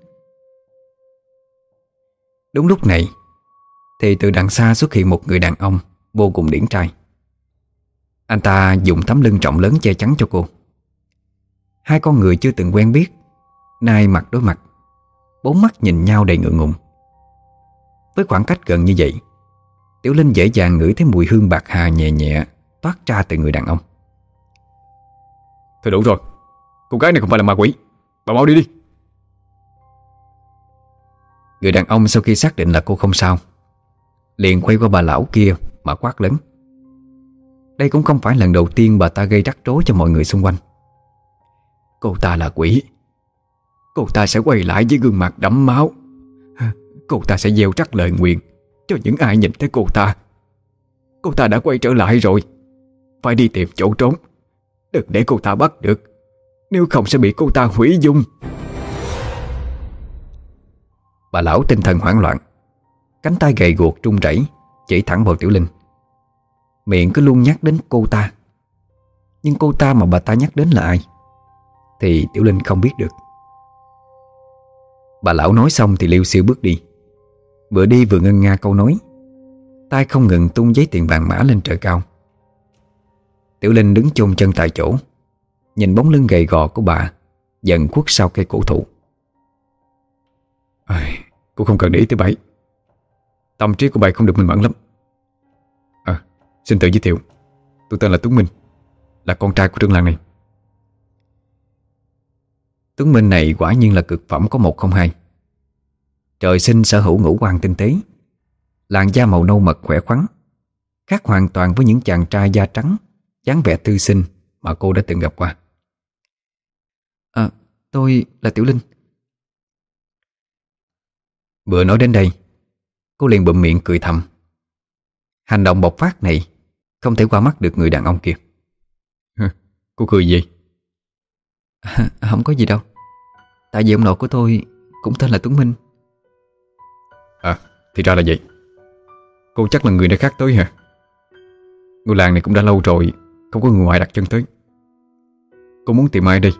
Đúng lúc này, Thì từ đằng xa xuất hiện một người đàn ông Vô cùng điển trai. Anh ta dùng tấm lưng trọng lớn che chắn cho cô. Hai con người chưa từng quen biết Nay mặt đối mặt Bốn mắt nhìn nhau đầy ngượng ngùng. Với khoảng cách gần như vậy Tiểu Linh dễ dàng ngửi thấy mùi hương bạc hà nhẹ nhẹ Toát ra từ người đàn ông. Thôi đủ rồi Cô gái này không phải là ma quỷ. Bà mau đi đi. Người đàn ông sau khi xác định là cô không sao Liền quay qua bà lão kia Mà quát lớn. Đây cũng không phải lần đầu tiên bà ta gây rắc rối cho mọi người xung quanh. Cô ta là quỷ Cô ta sẽ quay lại với gương mặt đẫm máu. Cô ta sẽ gieo rắc lời nguyện Cho những ai nhìn thấy cô ta. Cô ta đã quay trở lại rồi. Phải đi tìm chỗ trốn. Đừng để cô ta bắt được. Nếu không sẽ bị cô ta hủy dung. Bà lão tinh thần hoảng loạn. Cánh tay gầy guộc trung rẩy, Chỉ thẳng vào Tiểu Linh. Miệng cứ luôn nhắc đến cô ta. Nhưng cô ta mà bà ta nhắc đến là ai? Thì Tiểu Linh không biết được. Bà lão nói xong thì liêu siêu bước đi. Vừa đi vừa ngân nga câu nói. Tay không ngừng tung giấy tiền vàng mã lên trời cao. Tiểu Linh đứng chôn chân tại chỗ Nhìn bóng lưng gầy gò của bà Dần khuất sau cây cổ thụ. À, Cô không cần để ý tới bảy Tâm trí của bà không được minh mẫn lắm. À xin tự giới thiệu Tôi tên là Tuấn Minh Là con trai của trương làng này. Tuấn Minh này quả nhiên là cực phẩm có một không hai Trời sinh sở hữu ngũ quan tinh tế. Làn da màu nâu mật khỏe khoắn Khác hoàn toàn với những chàng trai da trắng dáng vẻ tư sinh Mà cô đã từng gặp qua. À tôi là Tiểu Linh. Vừa nói đến đây Cô liền bụm miệng cười thầm. Hành động bộc phát này Không thể qua mắt được người đàn ông kia. Cô cười gì? À, Không có gì đâu. Tại vì ông nội của tôi Cũng tên là Tuấn Minh thì ra là vậy. Cô chắc là người nơi khác tới hả? Ngôi làng này cũng đã lâu rồi Không có người ngoài đặt chân tới. Cô muốn tìm ai đi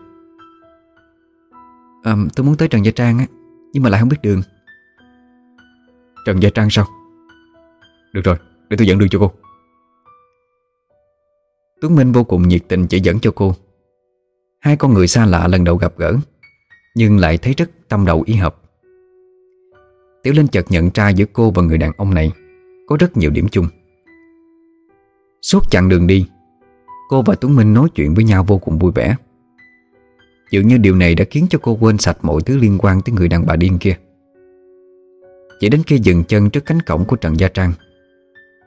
à, Tôi muốn tới Trần Gia Trang á Nhưng mà lại không biết đường. Trần Gia Trang sao? Được rồi, để tôi dẫn đường cho cô. Tuấn Minh vô cùng nhiệt tình chỉ dẫn cho cô. Hai con người xa lạ lần đầu gặp gỡ Nhưng lại thấy rất tâm đầu ý hợp Tiểu Linh chợt nhận ra giữa cô và người đàn ông này Có rất nhiều điểm chung. Suốt chặng đường đi, Cô và Tuấn Minh nói chuyện với nhau vô cùng vui vẻ. Dường như điều này đã khiến cho cô quên sạch mọi thứ liên quan tới người đàn bà điên kia. Chỉ đến khi dừng chân trước cánh cổng của Trần Gia Trang,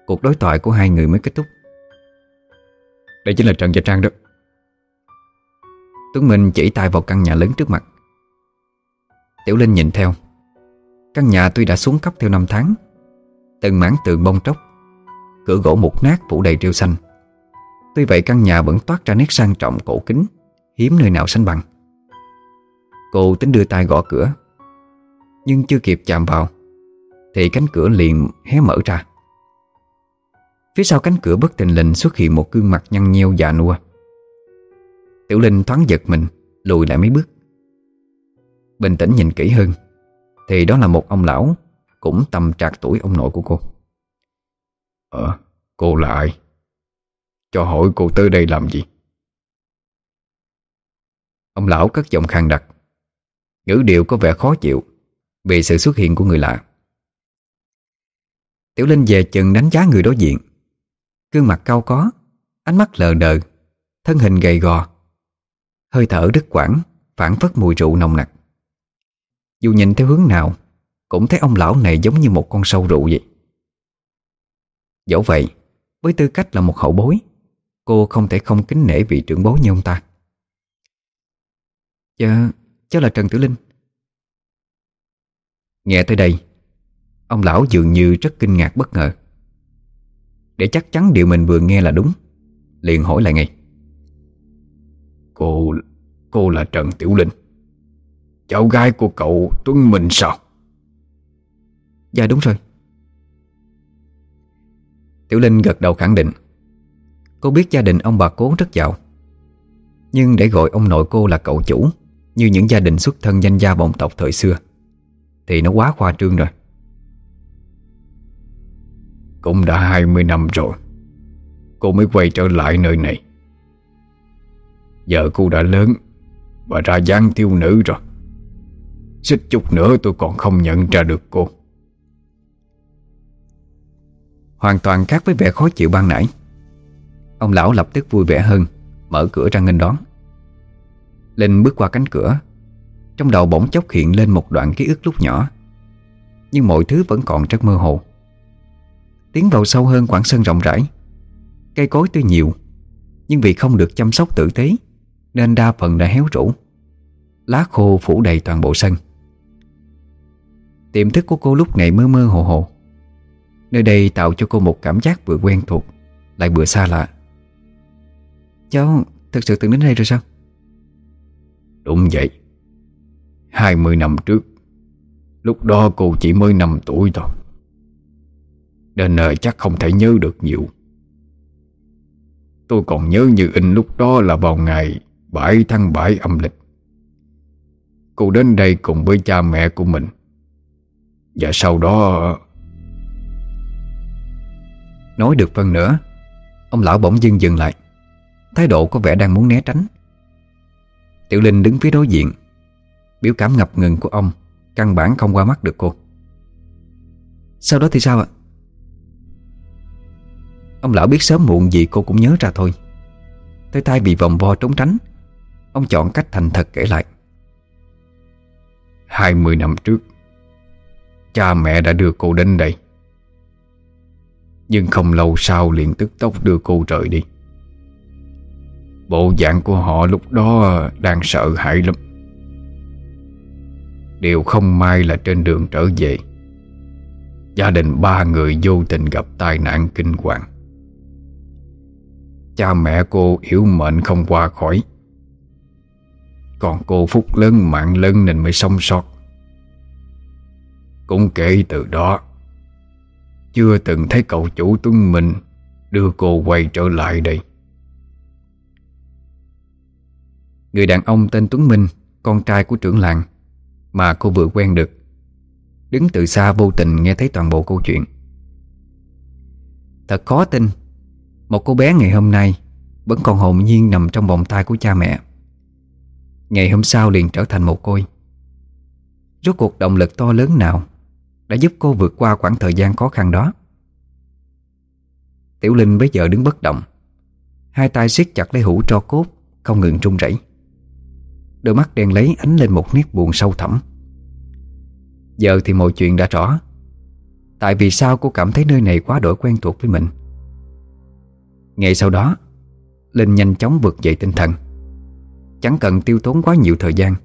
Cuộc đối thoại của hai người mới kết thúc. Đây chính là Trần Gia Trang đó. Tuấn Minh chỉ tay vào căn nhà lớn trước mặt. Tiểu Linh nhìn theo. Căn nhà tuy đã xuống cấp theo năm tháng, Từng mảng tường bông tróc, Cửa gỗ mục nát phủ đầy rêu xanh. Tuy vậy, căn nhà vẫn toát ra nét sang trọng cổ kính, Hiếm nơi nào sánh bằng. Cô tính đưa tay gõ cửa, Nhưng chưa kịp chạm vào, Thì cánh cửa liền hé mở ra. Phía sau cánh cửa bất tình lình xuất hiện một gương mặt nhăn nheo già nua. Tiểu Linh thoáng giật mình, Lùi lại mấy bước. Bình tĩnh nhìn kỹ hơn. Thì đó là một ông lão Cũng tầm trạc tuổi ông nội của cô. Ờ, cô là ai? Cho hỏi cô tới đây làm gì? Ông lão cất giọng khàn đặc. Ngữ điệu có vẻ khó chịu Vì sự xuất hiện của người lạ. Tiểu Linh về chừng đánh giá người đối diện. Gương mặt cao có Ánh mắt lờ đờ Thân hình gầy gò Hơi thở đứt quãng Phản phất mùi rượu nồng nặc dù nhìn theo hướng nào, Cũng thấy ông lão này giống như một con sâu rượu vậy. Dẫu vậy, Với tư cách là một hậu bối, Cô không thể không kính nể vị trưởng bối như ông ta. Dạ Cháu là Trần Tử Linh. Nghe tới đây, Ông lão dường như rất kinh ngạc bất ngờ. Để chắc chắn điều mình vừa nghe là đúng, Liền hỏi lại ngay. Cô... cô là Trần Tiểu Linh. Cháu gái của cậu Tuấn Minh sao? Dạ đúng rồi. Tiểu Linh gật đầu khẳng định. Cô biết gia đình ông bà cố rất giàu. Nhưng để gọi ông nội cô là cậu chủ Như những gia đình xuất thân danh gia vọng tộc thời xưa Thì nó quá khoa trương rồi. Cũng đã 20 năm rồi Cô mới quay trở lại nơi này. Giờ cô đã lớn Và ra dáng thiếu nữ rồi Xích chút nữa tôi còn không nhận ra được cô. Hoàn toàn khác với vẻ khó chịu ban nãy. Ông lão lập tức vui vẻ hơn, Mở cửa ra nghênh đón. Linh bước qua cánh cửa. Trong đầu bỗng chốc hiện lên một đoạn ký ức lúc nhỏ. Nhưng mọi thứ vẫn còn rất mơ hồ. Tiến vào sâu hơn khoảng sân rộng rãi. Cây cối tuy nhiều, Nhưng vì không được chăm sóc tử tế, Nên đa phần đã héo rũ. Lá khô phủ đầy toàn bộ sân. Tiềm thức của cô lúc này mơ mơ hồ hồ. Nơi đây tạo cho cô một cảm giác vừa quen thuộc Lại vừa xa lạ. Cháu thực sự từng đến đây rồi sao? Đúng vậy. 20 năm trước Lúc đó cô chỉ mới 5 tuổi thôi. Nên uh, chắc không thể nhớ được nhiều. Tôi còn nhớ như in lúc đó là vào ngày 7 tháng 7 âm lịch. Cô đến đây cùng với cha mẹ của mình. Và sau đó, Nói được phần nữa Ông lão bỗng dưng dừng lại. Thái độ có vẻ đang muốn né tránh. Tiểu Linh đứng phía đối diện, Biểu cảm ngập ngừng của ông, Căn bản không qua mắt được cô. Sau đó thì sao ạ? Ông lão biết sớm muộn gì cô cũng nhớ ra thôi. Tới tay bị vòng vo trốn tránh, Ông chọn cách thành thật kể lại. 20 năm trước Cha mẹ đã đưa cô đến đây. Nhưng không lâu sau liền tức tốc đưa cô rời đi. Bộ dạng của họ lúc đó đang sợ hãi lắm. Điều không may là trên đường trở về, Gia đình ba người vô tình gặp tai nạn kinh hoàng. Cha mẹ cô yếu mệnh không qua khỏi. Còn cô phúc lớn mạng lớn nên mới sống sót. Cũng kể từ đó. Chưa từng thấy cậu chủ Tuấn Minh Đưa cô quay trở lại đây. Người đàn ông tên Tuấn Minh, Con trai của trưởng làng, Mà cô vừa quen được. Đứng từ xa vô tình nghe thấy toàn bộ câu chuyện. Thật khó tin, Một cô bé ngày hôm nay Vẫn còn hồn nhiên nằm trong vòng tay của cha mẹ. Ngày hôm sau liền trở thành một côi. Rốt cuộc động lực to lớn nào đã giúp cô vượt qua khoảng thời gian khó khăn đó. Tiểu Linh bây giờ đứng bất động. Hai tay siết chặt lấy hũ tro cốt, Không ngừng run rẩy. Đôi mắt đen lấy ánh lên một nét buồn sâu thẳm. Giờ thì mọi chuyện đã rõ. Tại vì sao cô cảm thấy nơi này quá đổi quen thuộc với mình? Ngày sau đó, Linh nhanh chóng vượt dậy tinh thần. Chẳng cần tiêu tốn quá nhiều thời gian.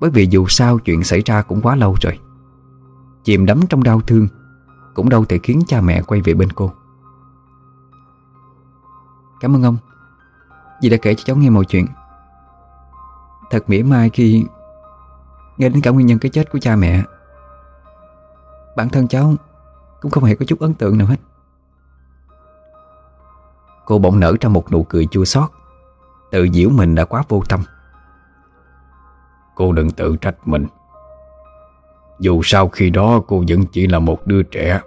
Bởi vì dù sao chuyện xảy ra cũng quá lâu rồi. Chìm đắm trong đau thương, Cũng đâu thể khiến cha mẹ quay về bên cô. Cảm ơn ông, Vì đã kể cho cháu nghe mọi chuyện. Thật mỉa mai khi Nghe đến cả nguyên nhân cái chết của cha mẹ. Bản thân cháu Cũng không hề có chút ấn tượng nào hết. Cô bỗng nở ra một nụ cười chua xót, Tự giễu mình đã quá vô tâm. Cô đừng tự trách mình. Dù sau khi đó cô vẫn chỉ là một đứa trẻ.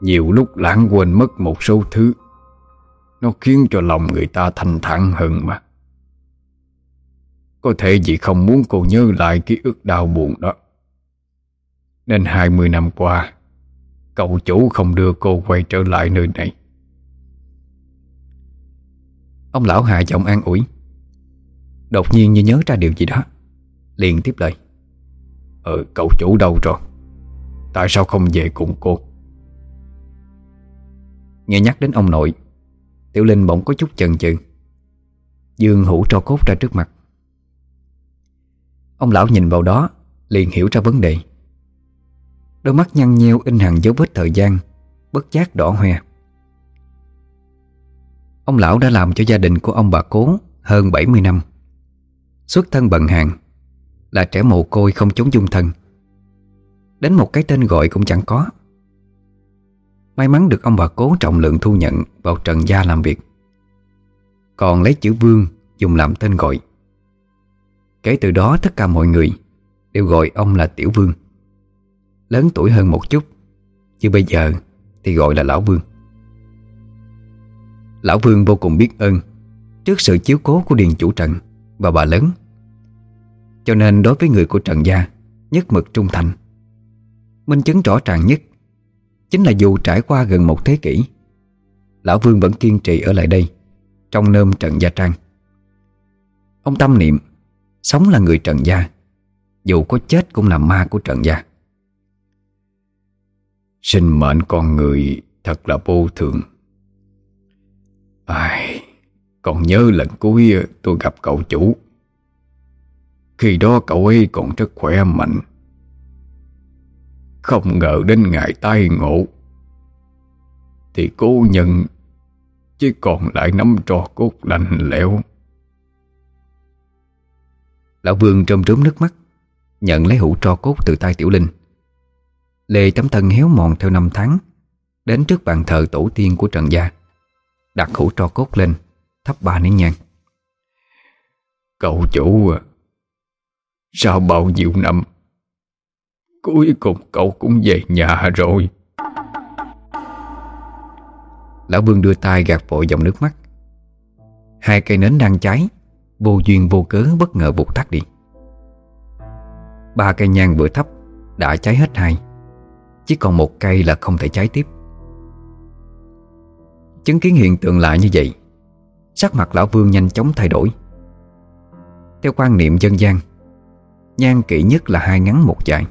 Nhiều lúc lãng quên mất một số thứ. Nó khiến cho lòng người ta thanh thản hơn mà. Có thể vì không muốn cô nhớ lại ký ức đau buồn đó. Nên 20 năm qua, Cậu chủ không đưa cô quay trở lại nơi này. Ông lão hạ giọng an ủi. Đột nhiên như nhớ ra điều gì đó, Liền tiếp lời. Ờ cậu chủ đâu rồi? Tại sao không về cùng cô? Nghe nhắc đến ông nội, Tiểu Linh bỗng có chút chần chừ. Dương Hủ cho cốt ra trước mặt. Ông lão nhìn vào đó, Liền hiểu ra vấn đề. Đôi mắt nhăn nheo in hàng dấu vết thời gian, Bất giác đỏ hoe. Ông lão đã làm cho gia đình của ông bà cố hơn 70 năm, Xuất thân bần hàng. Là trẻ mồ côi không chống dung thân Đến một cái tên gọi cũng chẳng có. May mắn được ông bà cố trọng lượng thu nhận Vào trần gia làm việc. Còn lấy chữ vương Dùng làm tên gọi. Kể từ đó tất cả mọi người Đều gọi ông là Tiểu Vương. Lớn tuổi hơn một chút, Chứ bây giờ thì gọi là Lão Vương. Lão Vương vô cùng biết ơn Trước sự chiếu cố của Điền Chủ Trần Và bà lớn. Cho nên đối với người của Trần Gia Nhất mực trung thành. Minh chứng rõ ràng nhất Chính là dù trải qua gần một thế kỷ Lão Vương vẫn kiên trì ở lại đây Trong nơm Trần Gia Trang. Ông tâm niệm Sống là người Trần Gia Dù có chết cũng là ma của Trần Gia. Sinh mệnh con người thật là vô thường. Ai, còn nhớ lần cuối tôi gặp cậu chủ. Khi đó cậu ấy còn rất khỏe mạnh. Không ngờ đến ngày tai ngộ. Thì cô nhận Chỉ còn lại nắm trò cốt lạnh lẽo. Lão Vương trơm trớm nước mắt Nhận lấy hũ tro cốt từ tay Tiểu Linh. Lê tấm thân héo mòn theo năm tháng Đến trước bàn thờ tổ tiên của Trần Gia Đặt hũ tro cốt lên Thắp ba nén nhang. Cậu chủ à sau bao nhiêu năm? Cuối cùng cậu cũng về nhà rồi. Lão Vương đưa tay gạt vội dòng nước mắt. Hai cây nến đang cháy, Vô duyên vô cớ bất ngờ vụt tắt đi. Ba cây nhang vừa thấp Đã cháy hết hai. Chỉ còn một cây là không thể cháy tiếp. Chứng kiến hiện tượng lạ như vậy, Sắc mặt lão vương nhanh chóng thay đổi. Theo quan niệm dân gian Nhan kỹ nhất là hai ngắn một dài.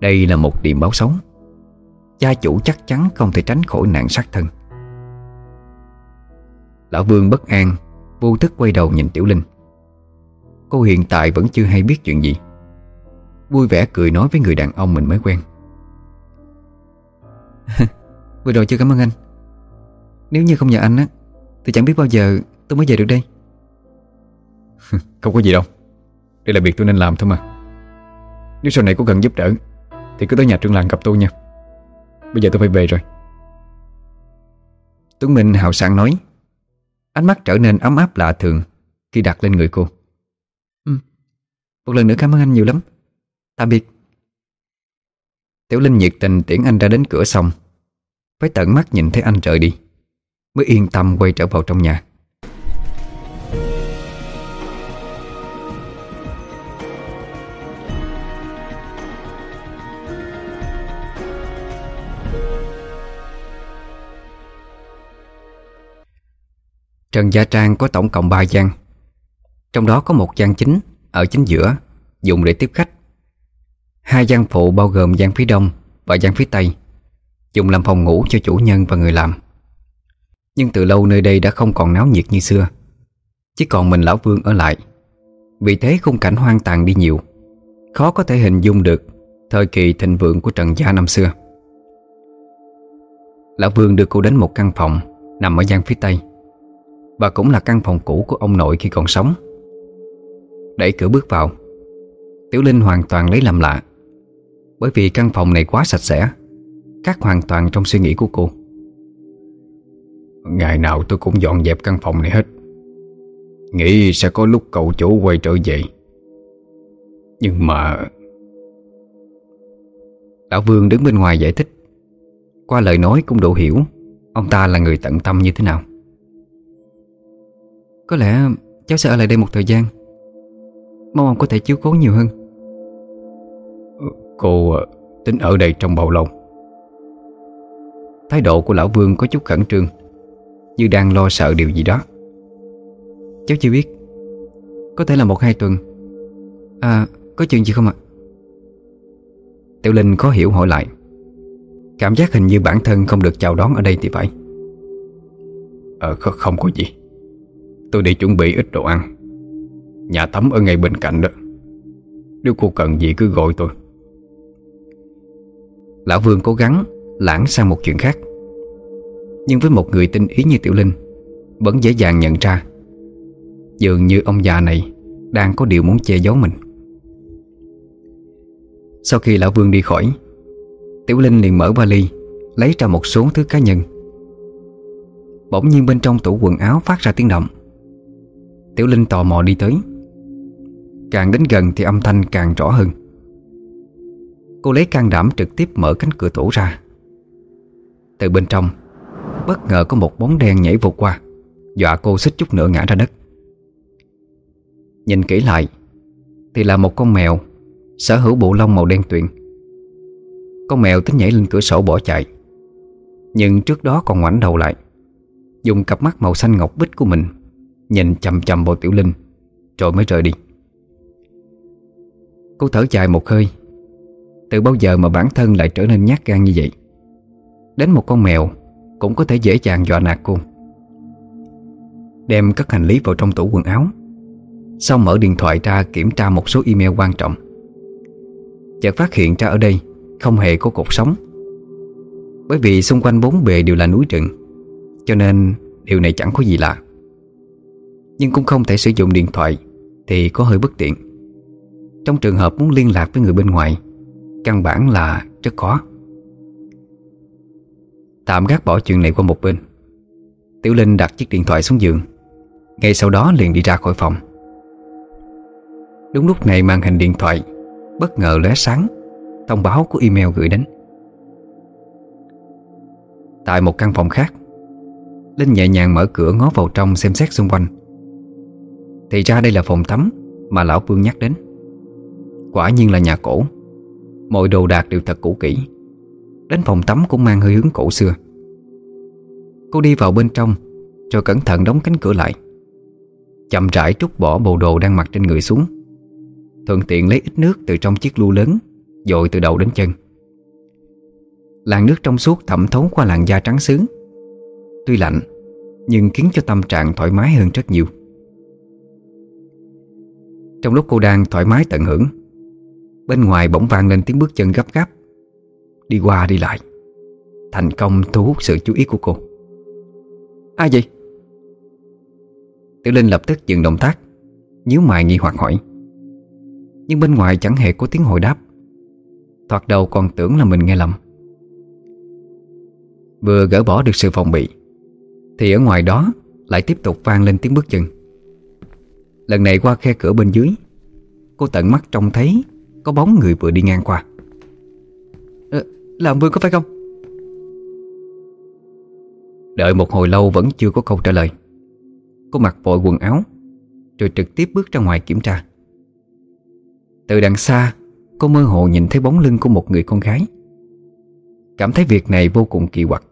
Đây là một điểm báo xấu. Cha chủ chắc chắn không thể tránh khỏi nạn sát thân. Lão vương bất an, Vô thức quay đầu nhìn Tiểu Linh. Cô hiện tại vẫn chưa hay biết chuyện gì. Vui vẻ cười nói với người đàn ông mình mới quen. Vừa rồi chưa cảm ơn anh. Nếu như không nhờ anh á, Thì chẳng biết bao giờ tôi mới về được đây. Không có gì đâu. Đây là việc tôi nên làm thôi mà. Nếu sau này có cần giúp đỡ Thì cứ tới nhà trường làng gặp tôi nha. Bây giờ tôi phải về rồi. Tuấn Minh hào sảng nói. Ánh mắt trở nên ấm áp lạ thường Khi đặt lên người cô. Ừ. Một lần nữa cảm ơn anh nhiều lắm. Tạm biệt. Tiểu Linh nhiệt tình tiễn anh ra đến cửa xong. Phải tận mắt nhìn thấy anh rời đi Mới yên tâm quay trở vào trong nhà Trần Gia Trang có tổng cộng 3 gian. Trong đó có một gian chính Ở chính giữa, Dùng để tiếp khách. Hai gian phụ bao gồm gian phía đông Và gian phía tây, Dùng làm phòng ngủ cho chủ nhân và người làm. Nhưng từ lâu nơi đây đã không còn náo nhiệt như xưa. Chỉ còn mình Lão Vương ở lại. Vì thế khung cảnh hoang tàn đi nhiều. Khó có thể hình dung được Thời kỳ thịnh vượng của Trần Gia năm xưa. Lão Vương đưa cô đến một căn phòng Nằm ở gian phía tây. Và cũng là căn phòng cũ của ông nội khi còn sống. Đẩy cửa bước vào, Tiểu Linh hoàn toàn lấy làm lạ. Bởi vì căn phòng này quá sạch sẽ, Khác hoàn toàn trong suy nghĩ của cô. Ngày nào tôi cũng dọn dẹp căn phòng này hết. Nghĩ sẽ có lúc cậu chủ quay trở về. Nhưng mà Lão Vương đứng bên ngoài giải thích. Qua lời nói cũng đủ hiểu Ông ta là người tận tâm như thế nào. Có lẽ cháu sẽ ở lại đây một thời gian. Mong ông có thể chiếu cố nhiều hơn. Cô ờ, tính ở đây trong bao lâu? Thái độ của lão Vương có chút khẩn trương Như đang lo sợ điều gì đó. Cháu chưa biết. Có thể là một hai tuần. À có chuyện gì không ạ? Tiểu Linh khó hiểu hỏi lại. Cảm giác hình như bản thân không được chào đón ở đây thì phải. Ờ không có gì Tôi đi chuẩn bị ít đồ ăn. Nhà tắm ở ngay bên cạnh đó. Nếu cô cần gì cứ gọi tôi. Lão Vương cố gắng lãng sang một chuyện khác. Nhưng với một người tinh ý như Tiểu Linh, Vẫn dễ dàng nhận ra. Dường như ông già này Đang có điều muốn che giấu mình. Sau khi Lão Vương đi khỏi, Tiểu Linh liền mở vali, Lấy ra một số thứ cá nhân. Bỗng nhiên bên trong tủ quần áo phát ra tiếng động. Tiểu Linh tò mò đi tới. Càng đến gần thì âm thanh càng rõ hơn. Cô lấy can đảm trực tiếp mở cánh cửa tủ ra. Từ bên trong, Bất ngờ có một bóng đen nhảy vụt qua, Dọa cô xích chút nữa ngã ra đất. Nhìn kỹ lại, Thì là một con mèo, Sở hữu bộ lông màu đen tuyền. Con mèo tính nhảy lên cửa sổ bỏ chạy, Nhưng trước đó còn ngoảnh đầu lại, Dùng cặp mắt màu xanh ngọc bích của mình Nhìn chầm chầm vào tiểu linh, Rồi mới rời đi. Cô thở dài một hơi. Từ bao giờ mà bản thân lại trở nên nhát gan như vậy? Đến một con mèo Cũng có thể dễ dàng dọa nạt cô. Đem cất hành lý vào trong tủ quần áo. Xong mở điện thoại ra kiểm tra một số email quan trọng. Chợt phát hiện ra ở đây Không hề có cột sống. Bởi vì xung quanh bốn bề đều là núi rừng, Cho nên điều này chẳng có gì lạ. Nhưng cũng không thể sử dụng điện thoại Thì có hơi bất tiện. Trong trường hợp muốn liên lạc với người bên ngoài, Căn bản là rất khó. Tạm gác bỏ chuyện này qua một bên. Tiểu Linh đặt chiếc điện thoại xuống giường. Ngay sau đó liền đi ra khỏi phòng. Đúng lúc này màn hình điện thoại Bất ngờ lóe sáng. Thông báo của email gửi đến. Tại một căn phòng khác, Linh nhẹ nhàng mở cửa ngó vào trong xem xét xung quanh. Thì ra đây là phòng tắm Mà Lão Vương nhắc đến. Quả nhiên là nhà cổ. Mọi đồ đạc đều thật cũ kỹ. Đến phòng tắm cũng mang hơi hướng cổ xưa. Cô đi vào bên trong Rồi cẩn thận đóng cánh cửa lại. Chậm rãi trút bỏ bộ đồ đang mặc trên người xuống. Thuận tiện lấy ít nước từ trong chiếc lu lớn Dội từ đầu đến chân. Làn nước trong suốt thẩm thấu qua làn da trắng sứ, Tuy lạnh Nhưng khiến cho tâm trạng thoải mái hơn rất nhiều. Trong lúc cô đang thoải mái tận hưởng, Bên ngoài bỗng vang lên tiếng bước chân gấp gáp. Đi qua đi lại, Thành công thu hút sự chú ý của cô. Ai vậy? Tiểu Linh lập tức dừng động tác, nhíu mày nghi hoặc hỏi. Nhưng bên ngoài chẳng hề có tiếng hồi đáp. Thoạt đầu còn tưởng là mình nghe lầm. Vừa gỡ bỏ được sự phòng bị, Thì ở ngoài đó Lại tiếp tục vang lên tiếng bước chân. Lần này qua khe cửa bên dưới. Cô tận mắt trông thấy Có bóng người vừa đi ngang qua. À, Là ông Vương có phải không? Đợi một hồi lâu vẫn chưa có câu trả lời. Cô mặc vội quần áo Rồi trực tiếp bước ra ngoài kiểm tra. Từ đằng xa Cô mơ hồ nhìn thấy bóng lưng của một người con gái. Cảm thấy việc này vô cùng kỳ quặc.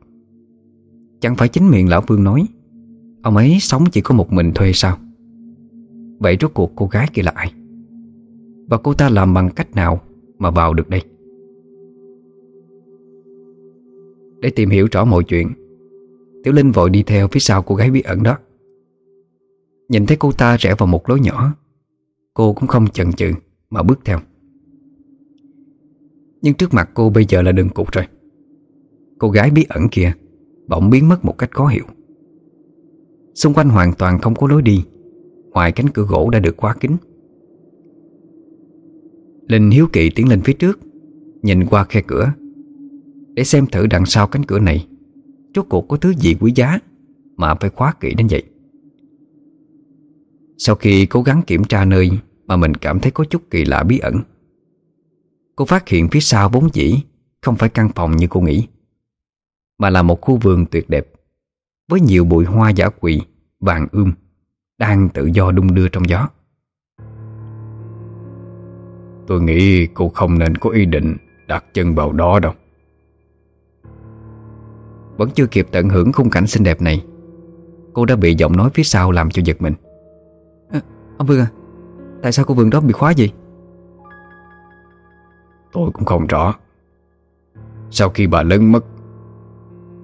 Chẳng phải chính miệng lão Vương nói Ông ấy sống chỉ có một mình thuê sao? Vậy rốt cuộc cô gái kia là ai? Và cô ta làm bằng cách nào Mà vào được đây? Để tìm hiểu rõ mọi chuyện, Tiểu Linh vội đi theo phía sau cô gái bí ẩn đó. Nhìn thấy cô ta rẽ vào một lối nhỏ, Cô cũng không chần chừ Mà bước theo. Nhưng trước mặt cô bây giờ là đường cục rồi. Cô gái bí ẩn kia Bỗng biến mất một cách khó hiểu. Xung quanh hoàn toàn không có lối đi. Ngoài cánh cửa gỗ đã được khóa kín. Linh hiếu kỳ tiến lên phía trước, Nhìn qua khe cửa, Để xem thử đằng sau cánh cửa này, Rốt cuộc có thứ gì quý giá Mà phải khóa kỹ đến vậy. Sau khi cố gắng kiểm tra nơi Mà mình cảm thấy có chút kỳ lạ bí ẩn, Cô phát hiện phía sau vốn dĩ Không phải căn phòng như cô nghĩ, Mà là một khu vườn tuyệt đẹp, Với nhiều bụi hoa giả quỳ Vàng ươm đang tự do đung đưa trong gió. Tôi nghĩ cô không nên có ý định Đặt chân vào đó đâu. Vẫn chưa kịp tận hưởng khung cảnh xinh đẹp này Cô đã bị giọng nói phía sau làm cho giật mình. À, Ông Vương à Tại sao cô vườn đó bị khóa gì Tôi cũng không rõ. Sau khi bà lớn mất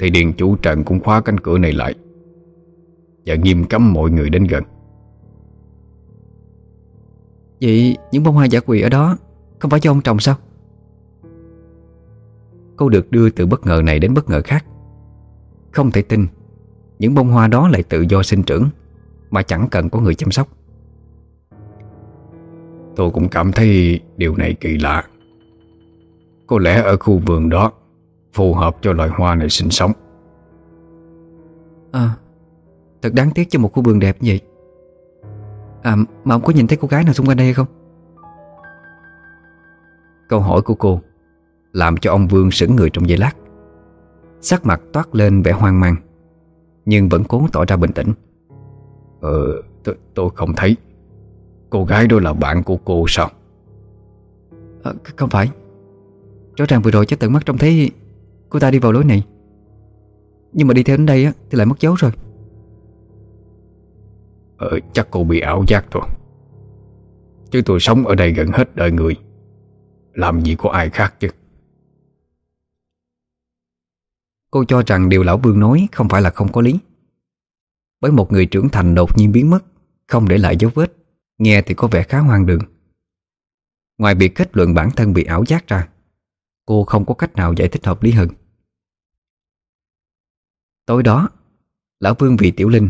Thì điện chủ Trần cũng khóa cánh cửa này lại. Và nghiêm cấm mọi người đến gần. Vậy những bông hoa giả quỳ ở đó Không phải do ông trồng sao? Cô được đưa từ bất ngờ này đến bất ngờ khác. Không thể tin Những bông hoa đó lại tự do sinh trưởng Mà chẳng cần có người chăm sóc. Tôi cũng cảm thấy điều này kỳ lạ. Có lẽ ở khu vườn đó Phù hợp cho loài hoa này sinh sống. À Thật đáng tiếc cho một khu vườn đẹp như vậy. À mà ông có nhìn thấy cô gái nào xung quanh đây hay không? Câu hỏi của cô Làm cho ông Vương sững người trong giây lát. Sắc mặt toát lên vẻ hoang mang Nhưng vẫn cố tỏ ra bình tĩnh. Ờ tôi, tôi không thấy. Cô gái đó là bạn của cô sao? À, Không phải. Rõ ràng vừa rồi chắc tận mắt trông thấy Cô ta đi vào lối này. Nhưng mà đi theo đến đây á, thì lại mất dấu rồi Ờ chắc cô bị ảo giác thôi. Chứ tôi sống ở đây gần hết đời người. Làm gì có ai khác chứ? Cô cho rằng điều lão Vương nói không phải là không có lý. Bởi một người trưởng thành đột nhiên biến mất, Không để lại dấu vết, Nghe thì có vẻ khá hoang đường. Ngoài việc kết luận bản thân bị ảo giác ra, Cô không có cách nào giải thích hợp lý hơn. Tối đó, Lão Vương vì Tiểu Linh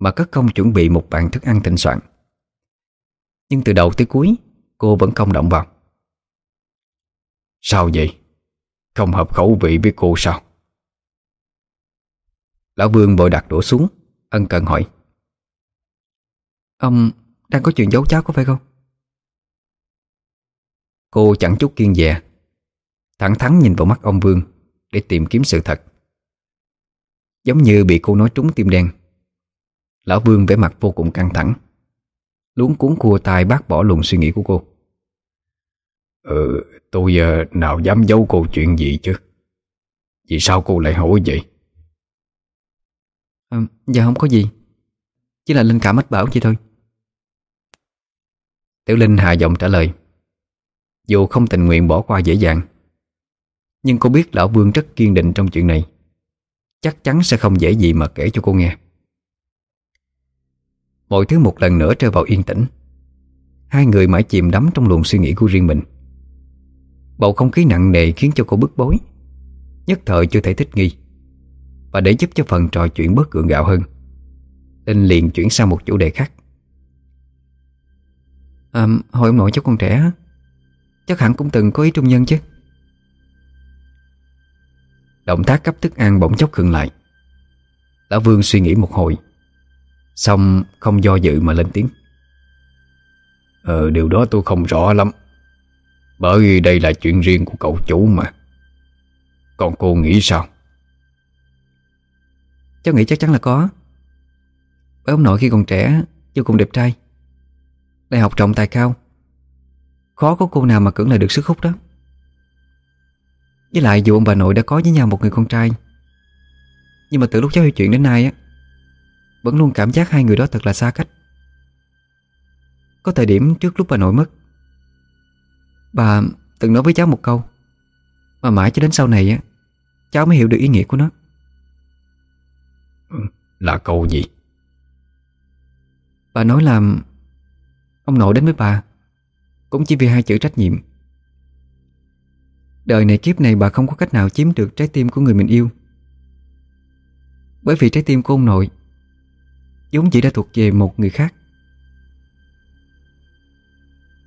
mà cất công chuẩn bị một bàn thức ăn thịnh soạn Nhưng từ đầu tới cuối, Cô vẫn không động vào Sao vậy? Không hợp khẩu vị với cô sao? Lão Vương bội đặt đổ xuống, Ân cần hỏi Ông đang có chuyện giấu cháu có phải không? Cô chẳng chút kiên dè, Thẳng thắn nhìn vào mắt ông Vương Để tìm kiếm sự thật Giống như bị cô nói trúng tim đen Lão Vương vẻ mặt vô cùng căng thẳng. Luống cuốn cua tay bác bỏ luồng suy nghĩ của cô. Ừ, tôi uh, nào dám giấu cô chuyện gì chứ? Vì sao cô lại hỏi vậy? À, Dạ không có gì. Chỉ là linh cảm mách bảo vậy thôi. Tiểu Linh hạ giọng trả lời. Dù không tình nguyện bỏ qua dễ dàng Nhưng cô biết Lão Vương rất kiên định trong chuyện này. Chắc chắn sẽ không dễ gì mà kể cho cô nghe Mọi thứ một lần nữa rơi vào yên tĩnh. Hai người mãi chìm đắm trong luồng suy nghĩ của riêng mình. Bầu không khí nặng nề khiến cho cô bức bối Nhất thời chưa thể thích nghi Và để giúp cho phần trò chuyện bớt gượng gạo hơn Linh liền chuyển sang một chủ đề khác. À, Hồi ông nội cháu con trẻ Chắc hẳn cũng từng có ý trung nhân chứ. Động tác cấp thức ăn bỗng chốc khựng lại. Lão Vương suy nghĩ một hồi. Xong không do dự mà lên tiếng. Ờ điều đó tôi không rõ lắm. Bởi vì đây là chuyện riêng của cậu chủ mà. Còn cô nghĩ sao? Cháu nghĩ chắc chắn là có. Bởi ông nội khi còn trẻ, Vô cùng đẹp trai. Lại học trọng tài cao. Khó có cô nào mà cưỡng lại được sức hút đó. Với lại dù ông bà nội đã có với nhau một người con trai, Nhưng mà từ lúc cháu hiểu chuyện đến nay á vẫn luôn cảm giác hai người đó thật là xa cách. Có thời điểm trước lúc bà nội mất Bà từng nói với cháu một câu Mà mãi cho đến sau này á Cháu mới hiểu được ý nghĩa của nó. Ừ, Là câu gì? Bà nói là Ông nội đến với bà Cũng chỉ vì hai chữ trách nhiệm. Đời này kiếp này bà không có cách nào chiếm được trái tim của người mình yêu. Bởi vì trái tim của ông nội Giống chỉ đã thuộc về một người khác.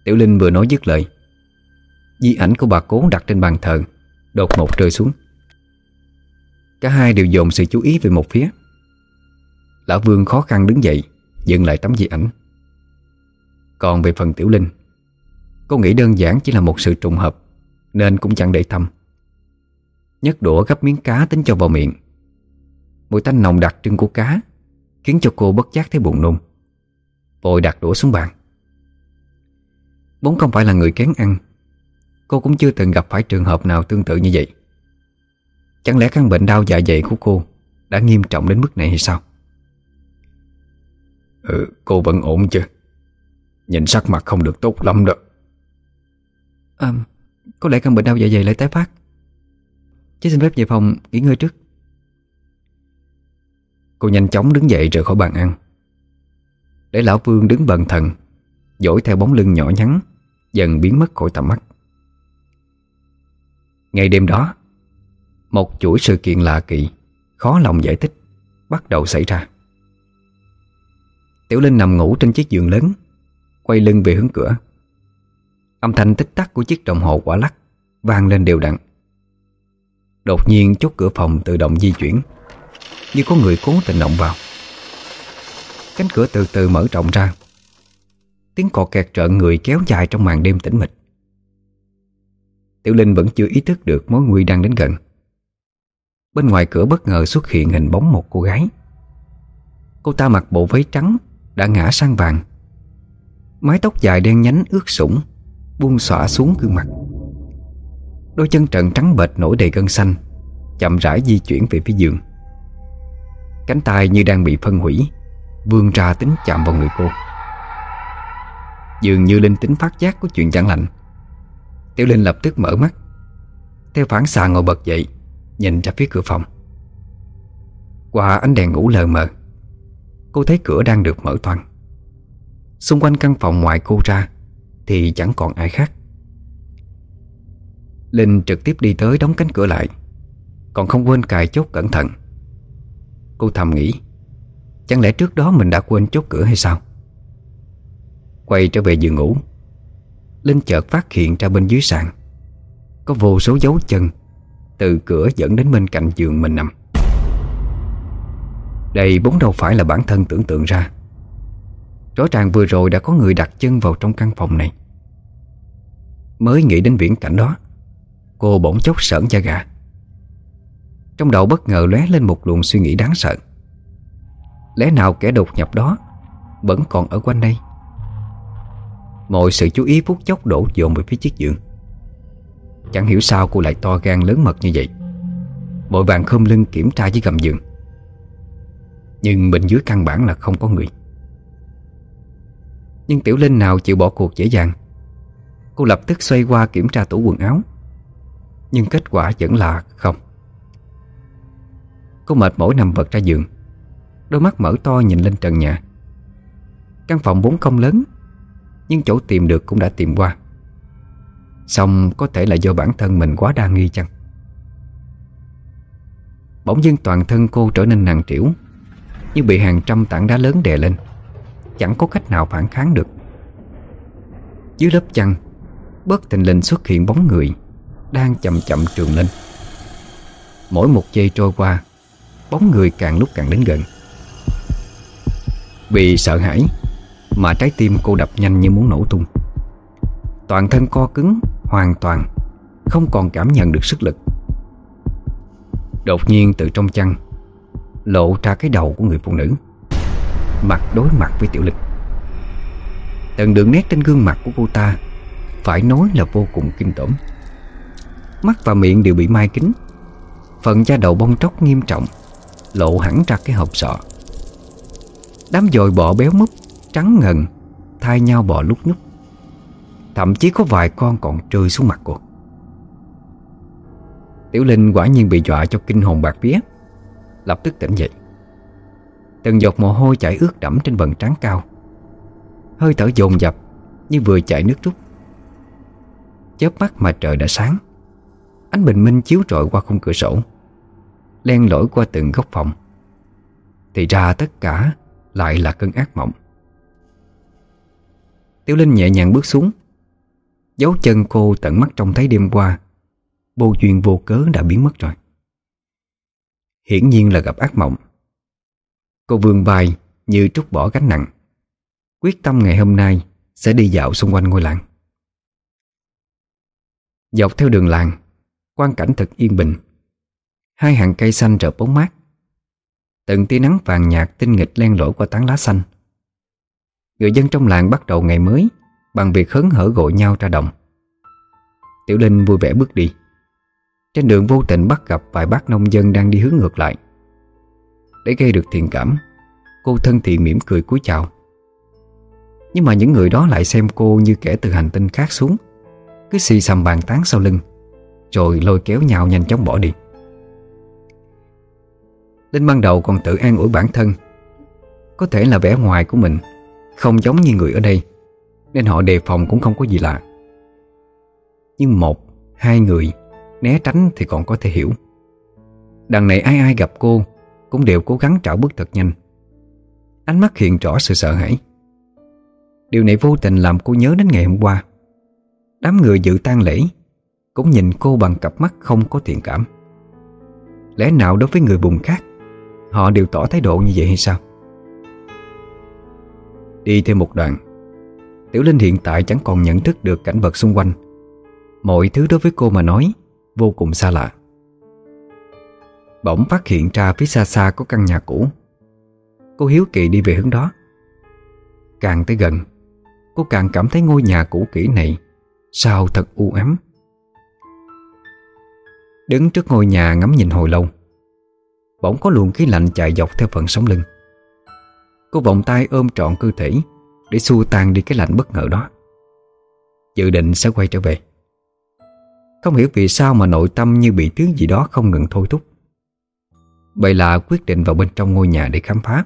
Tiểu Linh vừa nói dứt lời, Di ảnh của bà cố đặt trên bàn thờ, Đột ngột rơi xuống. Cả hai đều dồn sự chú ý về một phía. Lão Vương khó khăn đứng dậy Dừng lại tấm di ảnh. Còn về phần Tiểu Linh, Cô nghĩ đơn giản chỉ là một sự trùng hợp, Nên cũng chẳng để tâm. Nhấc đũa gấp miếng cá tính cho vào miệng. Mùi tanh nồng đặc trưng của cá Khiến cho cô bất giác thấy buồn nôn. Vội đặt đũa xuống bàn. Vốn không phải là người kén ăn, Cô cũng chưa từng gặp phải trường hợp nào tương tự như vậy. Chẳng lẽ căn bệnh đau dạ dày của cô Đã nghiêm trọng đến mức này hay sao? Ừ cô vẫn ổn chứ. Nhìn sắc mặt không được tốt lắm đó. À Có lẽ căn bệnh đau dạ dày lại tái phát. Chứ xin phép về phòng nghỉ ngơi trước. Cô nhanh chóng đứng dậy rời khỏi bàn ăn. Để lão Vương đứng bần thần, Dỗi theo bóng lưng nhỏ nhắn, Dần biến mất khỏi tầm mắt. Ngày đêm đó, Một chuỗi sự kiện lạ kỳ, Khó lòng giải thích, Bắt đầu xảy ra. Tiểu Linh nằm ngủ trên chiếc giường lớn, Quay lưng về hướng cửa. Âm thanh tích tắc của chiếc đồng hồ quả lắc vang lên đều đặn. Đột nhiên chốt cửa phòng tự động di chuyển. Như có người cố tình động vào. Cánh cửa từ từ mở rộng ra. Tiếng cò kẹt trợn người kéo dài trong màn đêm tĩnh mịch. Tiểu Linh vẫn chưa ý thức được mối nguy đang đến gần. Bên ngoài cửa bất ngờ xuất hiện hình bóng một cô gái. Cô ta mặc bộ váy trắng, Đã ngã sang vàng. Mái tóc dài đen nhánh ướt sũng, Buông xõa xuống gương mặt. Đôi chân trần trắng bệch nổi đầy gân xanh, Chậm rãi di chuyển về phía giường. Cánh tay như đang bị phân hủy, Vươn ra tính chạm vào người cô. Dường như linh tính phát giác của chuyện chẳng lành. Tiểu Linh lập tức mở mắt, Theo phản xạ ngồi bật dậy, Nhìn ra phía cửa phòng. Qua ánh đèn ngủ lờ mờ, Cô thấy cửa đang được mở toang. Xung quanh căn phòng ngoài cô ra Thì chẳng còn ai khác. Linh trực tiếp đi tới đóng cánh cửa lại, Còn không quên cài chốt cẩn thận. Cô thầm nghĩ, Chẳng lẽ trước đó mình đã quên chốt cửa hay sao? Quay trở về giường ngủ, Linh chợt phát hiện ra bên dưới sàn Có vô số dấu chân Từ cửa dẫn đến bên cạnh giường mình nằm. Đây vốn đâu phải là bản thân tưởng tượng ra. Rõ ràng vừa rồi đã có người đặt chân vào trong căn phòng này. Mới nghĩ đến viễn cảnh đó, Cô bỗng chốc sởn da gà. Trong đầu bất ngờ lóe lên một luồng suy nghĩ đáng sợ. Lẽ nào kẻ đột nhập đó Vẫn còn ở quanh đây? Mọi sự chú ý phút chốc đổ dồn về phía chiếc giường. Chẳng hiểu sao cô lại to gan lớn mật như vậy. Mọi vàng khom lưng kiểm tra dưới gầm giường. Nhưng bên dưới căn bản là không có người. Nhưng Tiểu Linh nào chịu bỏ cuộc dễ dàng. Cô lập tức xoay qua kiểm tra tủ quần áo. Nhưng kết quả vẫn là không. Cô mệt mỏi nằm vật ra giường. Đôi mắt mở to nhìn lên trần nhà. Căn phòng vốn không lớn, Nhưng chỗ tìm được cũng đã tìm qua. Xong có thể là do bản thân mình quá đa nghi chăng? Bỗng dưng toàn thân cô trở nên nặng trĩu, Như bị hàng trăm tảng đá lớn đè lên. Chẳng có cách nào phản kháng được. Dưới lớp chăn, Bất tình lình xuất hiện bóng người Đang chậm chậm trường lên. Mỗi một giây trôi qua Bóng người càng lúc càng đến gần. Vì sợ hãi Mà trái tim cô đập nhanh như muốn nổ tung. Toàn thân co cứng, Hoàn toàn, Không còn cảm nhận được sức lực. Đột nhiên từ trong chăn Lộ ra cái đầu của người phụ nữ, Mặt đối mặt với Tiểu lịch. Từng đường nét trên gương mặt của cô ta Phải nói là vô cùng kinh tởm. Mắt và miệng đều bị mai kính, Phần da đầu bong tróc nghiêm trọng Lộ hẳn ra cái hộp sọ. Đám dồi bọ béo múp, Trắng ngần, Thay nhau bò lúc nhúc. Thậm chí có vài con còn rơi xuống mặt cô Tiểu Linh quả nhiên bị dọa cho kinh hồn bạc vía. Lập tức tỉnh dậy. Từng giọt mồ hôi chảy ướt đẫm trên vần trán cao. Hơi thở dồn dập Như vừa chạy nước rút. Chớp mắt mà trời đã sáng. Ánh bình minh chiếu rọi qua khung cửa sổ. Len lỏi qua từng góc phòng. Thì ra tất cả Lại là cơn ác mộng. Tiểu Linh nhẹ nhàng bước xuống. Dấu chân cô tận mắt trông thấy đêm qua. Vô duyên vô cớ đã biến mất rồi. Hiển nhiên là gặp ác mộng. Cô vươn vai như trút bỏ gánh nặng. Quyết tâm ngày hôm nay Sẽ đi dạo xung quanh ngôi làng. Dọc theo đường làng, Quang cảnh thật yên bình. Hai hàng cây xanh rợp bóng mát. Từng tia nắng vàng nhạt tinh nghịch len lỏi qua tán lá xanh. Người dân trong làng bắt đầu ngày mới Bằng việc hớn hở gọi nhau ra đồng. Tiểu Linh vui vẻ bước đi. Trên đường vô tình bắt gặp vài bác nông dân đang đi hướng ngược lại. Để gây được thiện cảm, Cô thân thiện mỉm cười cúi chào. Nhưng mà những người đó lại xem cô như kẻ từ hành tinh khác xuống, Cứ xì xầm bàn tán sau lưng, Rồi lôi kéo nhau nhanh chóng bỏ đi. Linh ban đầu còn tự an ủi bản thân. Có thể là vẻ ngoài của mình Không giống như người ở đây Nên họ đề phòng cũng không có gì lạ. Nhưng một, hai người Né tránh thì còn có thể hiểu. Đằng này ai ai gặp cô Cũng đều cố gắng trảo bước thật nhanh. Ánh mắt hiện rõ sự sợ hãi. Điều này vô tình làm cô nhớ đến ngày hôm qua. Đám người dự tang lễ Cũng nhìn cô bằng cặp mắt không có thiện cảm. Lẽ nào đối với người bùng khác Họ đều tỏ thái độ như vậy hay sao? Đi thêm một đoạn, Tiểu Linh hiện tại chẳng còn nhận thức được cảnh vật xung quanh. Mọi thứ đối với cô mà nói Vô cùng xa lạ. Bỗng phát hiện ra phía xa xa có căn nhà cũ. Cô hiếu kỳ đi về hướng đó. Càng tới gần, Cô càng cảm thấy ngôi nhà cũ kỹ này Sao thật u ám. Đứng trước ngôi nhà ngắm nhìn hồi lâu Bỗng có luồng khí lạnh chạy dọc theo phần sống lưng. Cô vòng tay ôm trọn cơ thể Để xua tan đi cái lạnh bất ngờ đó. Dự định sẽ quay trở về. Không hiểu vì sao mà nội tâm như bị thứ gì đó không ngừng thôi thúc. Vậy là quyết định vào bên trong ngôi nhà để khám phá.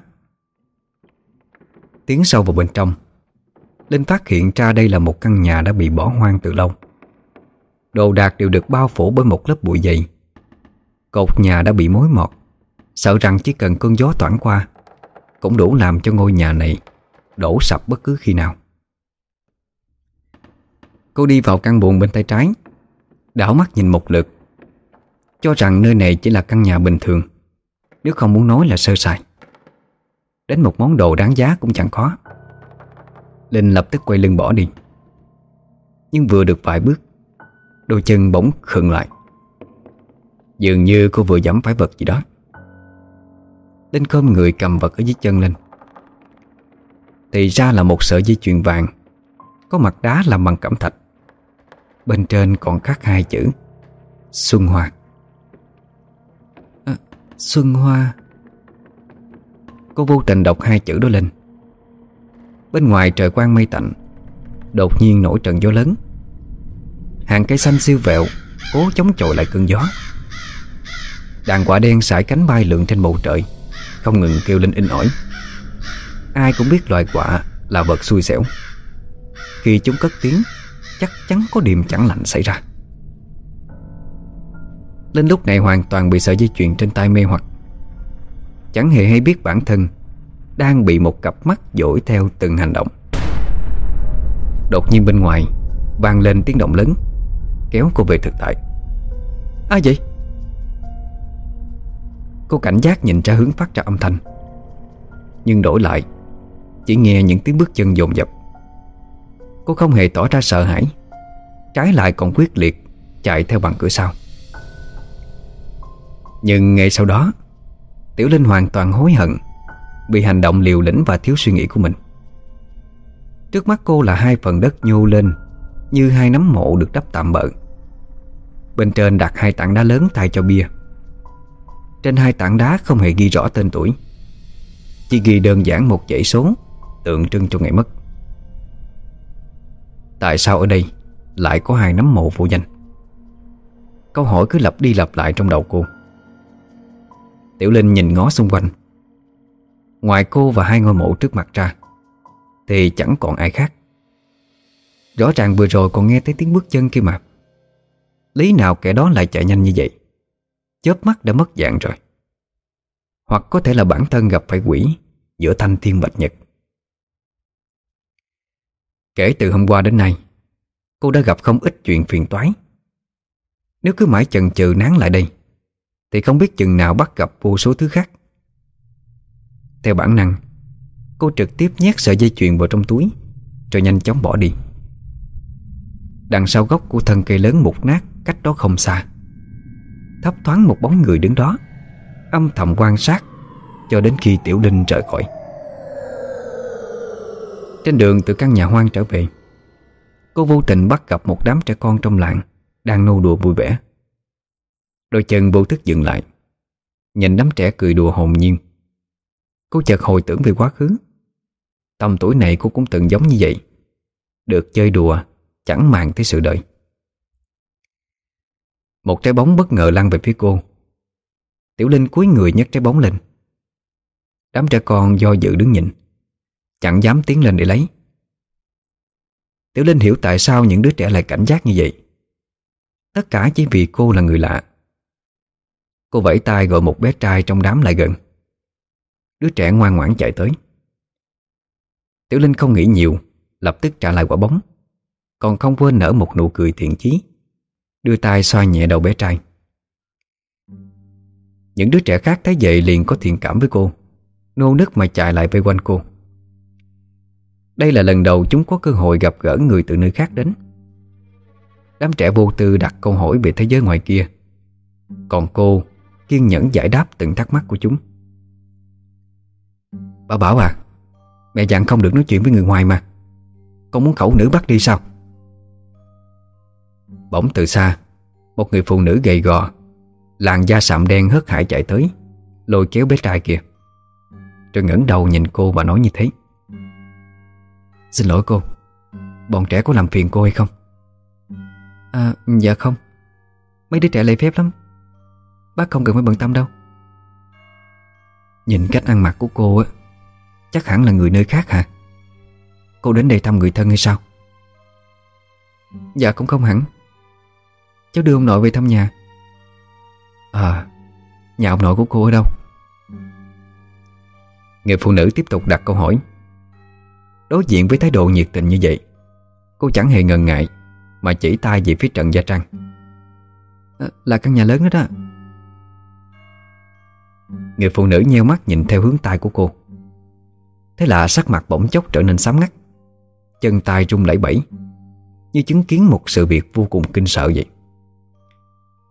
Tiến sâu vào bên trong, Linh phát hiện ra đây là một căn nhà đã bị bỏ hoang từ lâu. Đồ đạc đều được bao phủ bởi một lớp bụi dày. Cột nhà đã bị mối mọt. Sợ rằng chỉ cần cơn gió thoảng qua, Cũng đủ làm cho ngôi nhà này Đổ sập bất cứ khi nào. Cô đi vào căn buồng bên tay trái, Đảo mắt nhìn một lượt, Cho rằng nơi này chỉ là căn nhà bình thường, Nếu không muốn nói là sơ sài. Đến một món đồ đáng giá cũng chẳng có Linh lập tức quay lưng bỏ đi, Nhưng vừa được vài bước, Đôi chân bỗng khựng lại. Dường như cô vừa dẫm phải vật gì đó. Linh khom người cầm vật ở dưới chân lên. Thì ra là một sợi dây chuyền vàng Có mặt đá làm bằng cẩm thạch. Bên trên còn khắc hai chữ Xuân Hoa. À, Xuân Hoa. Cô vô tình đọc hai chữ đó lên. Bên ngoài trời quang mây tạnh Đột nhiên nổi trận gió lớn. Hàng cây xanh siêu vẹo Cố chống chọi lại cơn gió. Đàn quả đen sải cánh bay lượn trên bầu trời. Không ngừng kêu lên in ỏi. Ai cũng biết loài quạ là vật xui xẻo. Khi chúng cất tiếng, Chắc chắn có điểm chẳng lành xảy ra. Linh lúc này hoàn toàn bị sợi dây chuyền trên tay mê hoặc. Chẳng hề hay biết bản thân Đang bị một cặp mắt dỗi theo từng hành động. Đột nhiên bên ngoài vang lên tiếng động lớn, Kéo cô về thực tại. Ai vậy? Cô cảnh giác nhìn ra hướng phát ra âm thanh. Nhưng đổi lại, Chỉ nghe những tiếng bước chân dồn dập. Cô không hề tỏ ra sợ hãi, Trái lại còn quyết liệt Chạy theo bằng cửa sau. Nhưng ngay sau đó, Tiểu Linh hoàn toàn hối hận Vì hành động liều lĩnh và thiếu suy nghĩ của mình. Trước mắt cô là hai phần đất nhô lên Như hai nấm mộ được đắp tạm bợ. Bên trên đặt hai tảng đá lớn thay cho bia. Trên hai tảng đá không hề ghi rõ tên tuổi. Chỉ ghi đơn giản một dãy số, Tượng trưng cho ngày mất. Tại sao ở đây Lại có hai nấm mộ vô danh? Câu hỏi cứ lặp đi lặp lại trong đầu cô. Tiểu Linh nhìn ngó xung quanh. Ngoài cô và hai ngôi mộ trước mặt ra, Thì chẳng còn ai khác. Rõ ràng vừa rồi còn nghe thấy tiếng bước chân kia mà. Lý nào kẻ đó lại chạy nhanh như vậy? Chớp mắt đã mất dạng rồi. Hoặc có thể là bản thân gặp phải quỷ Giữa thanh thiên bạch nhật. Kể từ hôm qua đến nay, Cô đã gặp không ít chuyện phiền toái. Nếu cứ mãi chần chừ nán lại đây, Thì không biết chừng nào bắt gặp vô số thứ khác. Theo bản năng, Cô trực tiếp nhét sợi dây chuyền vào trong túi, Rồi nhanh chóng bỏ đi. Đằng sau gốc của thân cây lớn mục nát Cách đó không xa. Thấp thoáng một bóng người đứng đó, Âm thầm quan sát Cho đến khi Tiểu Linh rời khỏi. Trên đường từ căn nhà hoang trở về, Cô vô tình bắt gặp một đám trẻ con trong làng Đang nô đùa vui vẻ. Đôi chân vô thức dừng lại, Nhìn đám trẻ cười đùa hồn nhiên. Cô chợt hồi tưởng về quá khứ. Tầm tuổi này cô cũng từng giống như vậy, Được chơi đùa Chẳng màng tới sự đợi một trái bóng bất ngờ lăn về phía cô. Tiểu Linh cúi người nhấc trái bóng lên. Đám trẻ con do dự đứng nhìn, Chẳng dám tiến lên để lấy. Tiểu Linh hiểu tại sao những đứa trẻ lại cảnh giác như vậy. Tất cả chỉ vì cô là người lạ. Cô vẫy tay gọi một bé trai trong đám lại gần. Đứa trẻ ngoan ngoãn chạy tới. Tiểu Linh không nghĩ nhiều, Lập tức trả lại quả bóng. Còn không quên nở một nụ cười thiện chí. Đưa tay xoa nhẹ đầu bé trai. Những đứa trẻ khác thấy vậy liền có thiện cảm với cô, Nô nức mà chạy lại vây quanh cô. Đây là lần đầu chúng có cơ hội gặp gỡ người từ nơi khác đến. Đám trẻ vô tư đặt câu hỏi về thế giới ngoài kia. Còn cô kiên nhẫn giải đáp từng thắc mắc của chúng. Bà Bảo à Mẹ dặn không được nói chuyện với người ngoài mà. Con muốn khẩu nữ bắt đi sao? Bỗng từ xa, Một người phụ nữ gầy gò, Làn da sạm đen hớt hải chạy tới, Lôi kéo bé trai kia. Rồi ngẩng đầu nhìn cô và nói như thế. Xin lỗi cô, Bọn trẻ có làm phiền cô hay không? À dạ không. Mấy đứa trẻ lễ phép lắm. Bác không cần phải bận tâm đâu. Nhìn cách ăn mặc của cô á, Chắc hẳn là người nơi khác hả? Cô đến đây thăm người thân hay sao? Dạ cũng không hẳn. Cháu đưa ông nội về thăm nhà. À Nhà ông nội của cô ở đâu? Người phụ nữ tiếp tục đặt câu hỏi. Đối diện với thái độ nhiệt tình như vậy Cô chẳng hề ngần ngại Mà chỉ tay về phía Trần Gia Trăng à, Là căn nhà lớn đó đó. Người phụ nữ nheo mắt nhìn theo hướng tay của cô. Thế là sắc mặt bỗng chốc trở nên xám ngắt. Chân tay rung lẩy bẩy Như chứng kiến một sự việc vô cùng kinh sợ vậy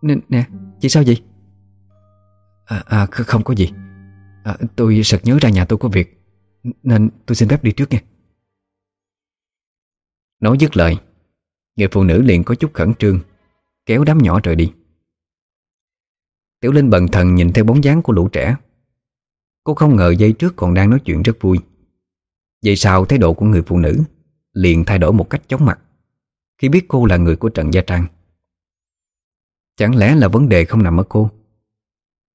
N nè chị sao vậy? À, à không có gì. À, Tôi sực nhớ ra nhà tôi có việc Nên tôi xin phép đi trước nha. Nói dứt lời Người phụ nữ liền có chút khẩn trương Kéo đám nhỏ rời đi. Tiểu Linh bần thần nhìn theo bóng dáng của lũ trẻ. Cô không ngờ giây trước còn đang nói chuyện rất vui. Vậy sao thái độ của người phụ nữ Liền thay đổi một cách chóng mặt. Khi biết cô là người của Trần Gia Trang Chẳng lẽ là vấn đề không nằm ở cô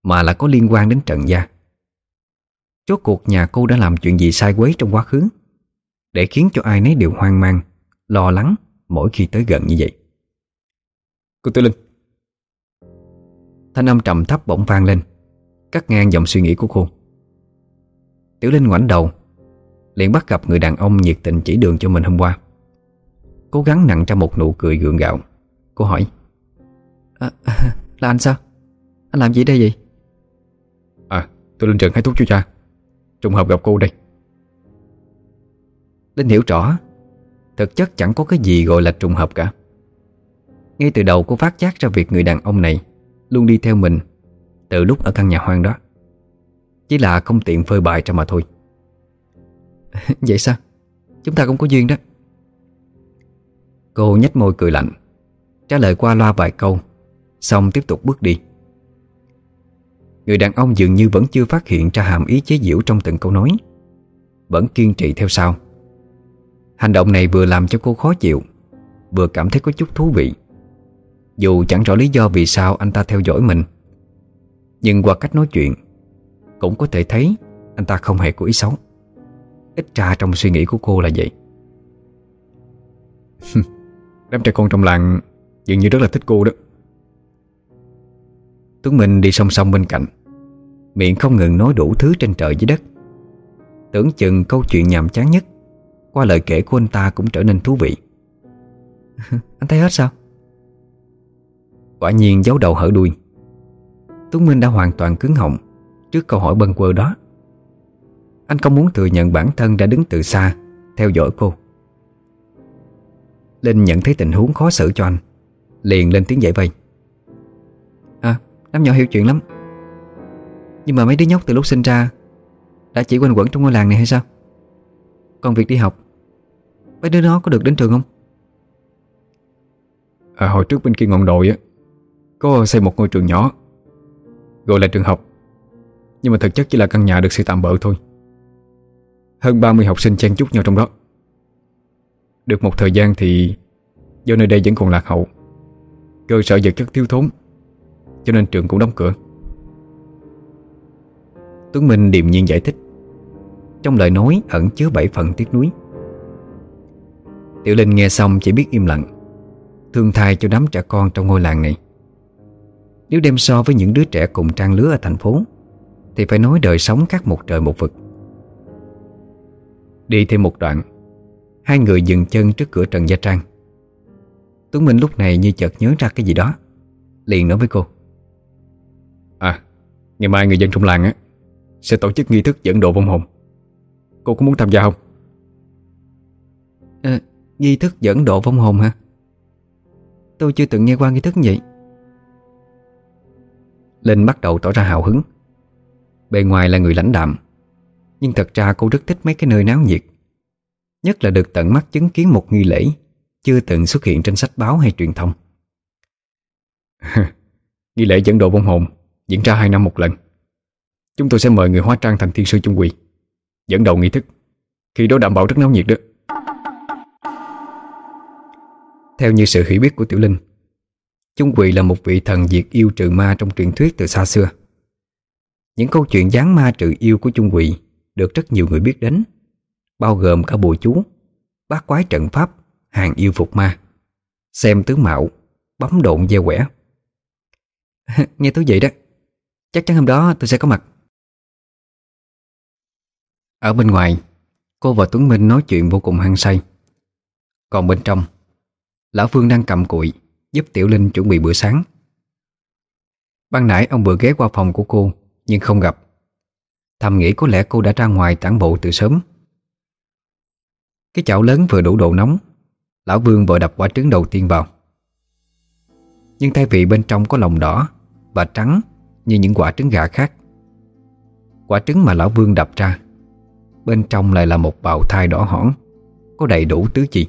Mà là có liên quan đến Trần Gia? Chốt cuộc nhà cô đã làm chuyện gì sai quấy trong quá khứ Để khiến cho ai nấy đều hoang mang Lo lắng mỗi khi tới gần như vậy? Cô Tư Linh. Thanh âm trầm thấp bỗng vang lên Cắt ngang dòng suy nghĩ của cô. Tiểu Linh ngoảnh đầu liền bắt gặp người đàn ông nhiệt tình chỉ đường cho mình hôm qua. Cố gắng nặng ra một nụ cười gượng gạo. Cô hỏi à, à, Là anh sao? Anh làm gì đây vậy? À tôi lên trường hái thuốc cho cha. Trùng hợp gặp cô đây. Linh hiểu rõ. Thực chất chẳng có cái gì gọi là trùng hợp cả. Ngay từ đầu cô phát giác ra việc người đàn ông này Luôn đi theo mình Từ lúc ở căn nhà hoang đó. Chỉ là không tiện phơi bày ra mà thôi. Vậy sao? Chúng ta cũng có duyên đó. Cô nhếch môi cười lạnh Trả lời qua loa vài câu Xong tiếp tục bước đi. Người đàn ông dường như vẫn chưa phát hiện ra hàm ý chế giễu trong từng câu nói. Vẫn kiên trì theo sau. Hành động này vừa làm cho cô khó chịu, Vừa cảm thấy có chút thú vị. Dù chẳng rõ lý do vì sao anh ta theo dõi mình, Nhưng qua cách nói chuyện, Cũng có thể thấy Anh ta không hề có ý xấu. Ít ra trong suy nghĩ của cô là vậy. Đám trẻ con trong làng Dường như rất là thích cô đó. Tuấn Minh đi song song bên cạnh. Miệng không ngừng nói đủ thứ trên trời dưới đất. Tưởng chừng câu chuyện nhàm chán nhất, Qua lời kể của anh ta cũng trở nên thú vị. Anh thấy hết sao? Quả nhiên giấu đầu hở đuôi. Tuấn Minh đã hoàn toàn cứng họng Trước câu hỏi bâng quơ đó. Anh không muốn thừa nhận bản thân đã đứng từ xa, Theo dõi cô. Linh nhận thấy tình huống khó xử cho anh, Liền lên tiếng giải vây. À đám nhỏ hiểu chuyện lắm. Nhưng mà mấy đứa nhóc từ lúc sinh ra Đã chỉ quanh quẩn trong ngôi làng này hay sao? Còn việc đi học Mấy đứa nó có được đến trường không? À, Hồi trước bên kia ngọn đồi á Có xây một ngôi trường nhỏ Gọi là trường học. Nhưng mà thực chất chỉ là căn nhà được xây tạm bợ thôi. Hơn 30 học sinh chen chúc nhau trong đó. Được một thời gian thì Do nơi đây vẫn còn lạc hậu Cơ sở vật chất thiếu thốn cho nên trường cũng đóng cửa. Tuấn Minh điềm nhiên giải thích. Trong lời nói ẩn chứa bảy phần tiếc nuối. Tiểu Linh nghe xong chỉ biết im lặng, Thương thai cho đám trẻ con trong ngôi làng này. Nếu đem so với những đứa trẻ cùng trang lứa ở thành phố, Thì phải nói đời sống khác một trời một vực. Đi thêm một đoạn, Hai người dừng chân trước cửa Trần Gia Trang. Tuấn Minh lúc này như chợt nhớ ra cái gì đó, Liền nói với cô. À Ngày mai người dân trong làng á Sẽ tổ chức nghi thức dẫn độ vong hồn. Cô có muốn tham gia không? à, Nghi thức dẫn độ vong hồn hả? Tôi chưa từng nghe qua nghi thức như vậy. Linh bắt đầu tỏ ra hào hứng. Bề ngoài là người lãnh đạm Nhưng thật ra cô rất thích mấy cái nơi náo nhiệt. Nhất là được tận mắt chứng kiến một nghi lễ Chưa từng xuất hiện trên sách báo hay truyền thông. Nghi lễ dẫn độ vong hồn Diễn ra hai năm một lần. Chúng tôi sẽ mời người hóa trang thành thiên sư trung quỳ, Dẫn đầu nghi thức. Khi đó đảm bảo rất náo nhiệt đó. Theo như sự hiểu biết của Tiểu Linh Trung Quỳ là một vị thần diệt yêu trừ ma trong truyền thuyết từ xa xưa. Những câu chuyện gián ma trừ yêu của Trung Quỳ Được rất nhiều người biết đến, Bao gồm cả bùa chú, Bát quái trận pháp, Hàng yêu phục ma, Xem tướng mạo, Bấm độn gieo quẻ. Nghe tới vậy đó Chắc chắn hôm đó tôi sẽ có mặt. Ở bên ngoài, Cô và Tuấn Minh nói chuyện vô cùng hăng say. Còn bên trong, Lão Phương đang cầm cụi Giúp Tiểu Linh chuẩn bị bữa sáng. Ban nãy ông vừa ghé qua phòng của cô, Nhưng không gặp. Thầm nghĩ có lẽ cô đã ra ngoài tản bộ từ sớm. Cái chảo lớn vừa đủ độ nóng, Lão Vương vội đập quả trứng đầu tiên vào. Nhưng thay vì bên trong có lòng đỏ Và trắng như những quả trứng gà khác. Quả trứng mà Lão Vương đập ra Bên trong lại là một bào thai đỏ hỏn Có đầy đủ tứ chi.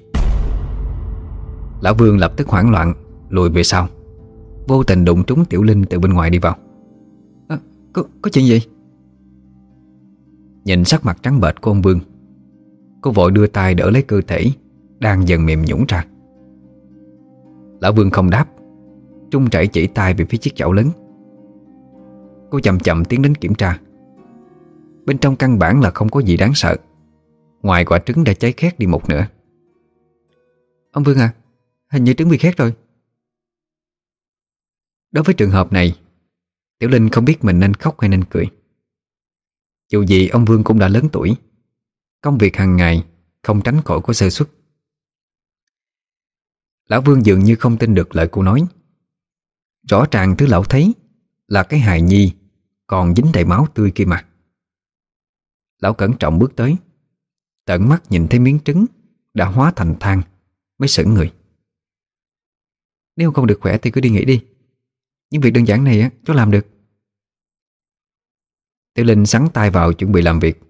Lão Vương lập tức hoảng loạn Lùi về sau. Vô tình đụng trúng Tiểu Linh từ bên ngoài đi vào. À, có, có chuyện gì? Nhìn sắc mặt trắng bệch của ông Vương Cô vội đưa tay đỡ lấy cơ thể Đang dần mềm nhũng ra. Lão Vương không đáp Trung chảy chỉ tay về phía chiếc chảo lớn. Cô chậm chậm tiến đến kiểm tra. Bên trong căn bản là không có gì đáng sợ. Ngoài quả trứng đã cháy khét đi một nửa. Ông Vương à Hình như trứng bị khét rồi. Đối với trường hợp này, Tiểu Linh không biết mình nên khóc hay nên cười. Dù gì ông Vương cũng đã lớn tuổi, Công việc hàng ngày Không tránh khỏi có sơ xuất Lão Vương dường như không tin được lời cô nói. Rõ ràng thứ lão thấy Là cái hài nhi còn dính đầy máu tươi kia mà. Lão cẩn trọng bước tới, Tận mắt nhìn thấy miếng trứng Đã hóa thành than, Mới sững người. Nếu không được khỏe thì cứ đi nghỉ đi. Những việc đơn giản này á, cháu làm được. Tiểu Linh sắn tay vào chuẩn bị làm việc,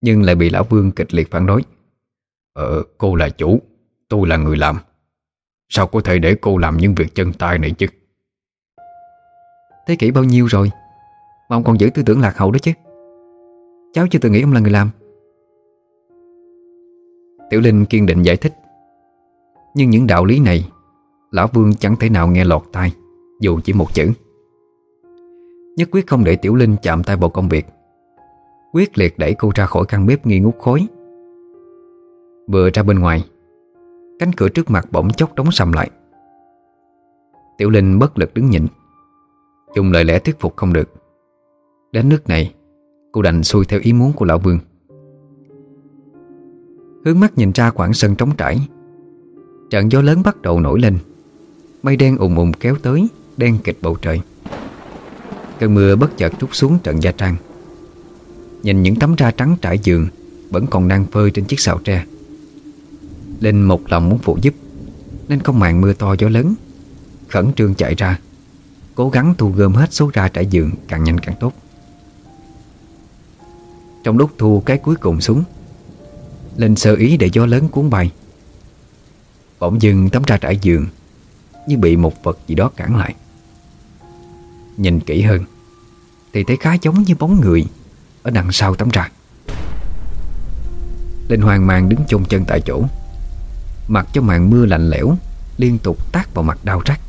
Nhưng lại bị Lão Vương kịch liệt phản đối. Ờ cô là chủ, Tôi là người làm. Sao có thể để cô làm những việc chân tay này chứ? Thế kỷ bao nhiêu rồi? Mà ông còn giữ tư tưởng lạc hậu đó chứ. Cháu chưa từng nghĩ ông là người làm. Tiểu Linh kiên định giải thích. Nhưng những đạo lý này, Lão Vương chẳng thể nào nghe lọt tai, Dù chỉ một chữ. Nhất quyết không để Tiểu Linh chạm tay vào công việc. Quyết liệt đẩy cô ra khỏi căn bếp nghi ngút khói. Vừa ra bên ngoài, Cánh cửa trước mặt bỗng chốc đóng sầm lại. Tiểu Linh bất lực đứng nhịn. Dùng lời lẽ thuyết phục không được. Đến nước này, Cô đành xuôi theo ý muốn của Lão Vương. Hướng mắt nhìn ra khoảng sân trống trải, Trận gió lớn bắt đầu nổi lên. Mây đen ùng ùng kéo tới, Đen kịch bầu trời. Cơn mưa bất chợt trút xuống trận gia trang. Nhìn những tấm ra trắng trải giường, Vẫn còn đang phơi trên chiếc xào tre. Linh một lòng muốn phụ giúp, Nên không màng mưa to gió lớn. Khẩn trương chạy ra, Cố gắng thu gom hết số ra trải giường Càng nhanh càng tốt. Trong lúc thu cái cuối cùng xuống, Linh sơ ý để gió lớn cuốn bay. Bỗng dưng tấm ra trải giường, Như bị một vật gì đó cản lại. Nhìn kỹ hơn, Thì thấy khá giống như bóng người Ở đằng sau tấm ra. Linh hoang mang đứng chôn chân tại chỗ, Mặc cho màn mưa lạnh lẽo Liên tục tác vào mặt đau rắc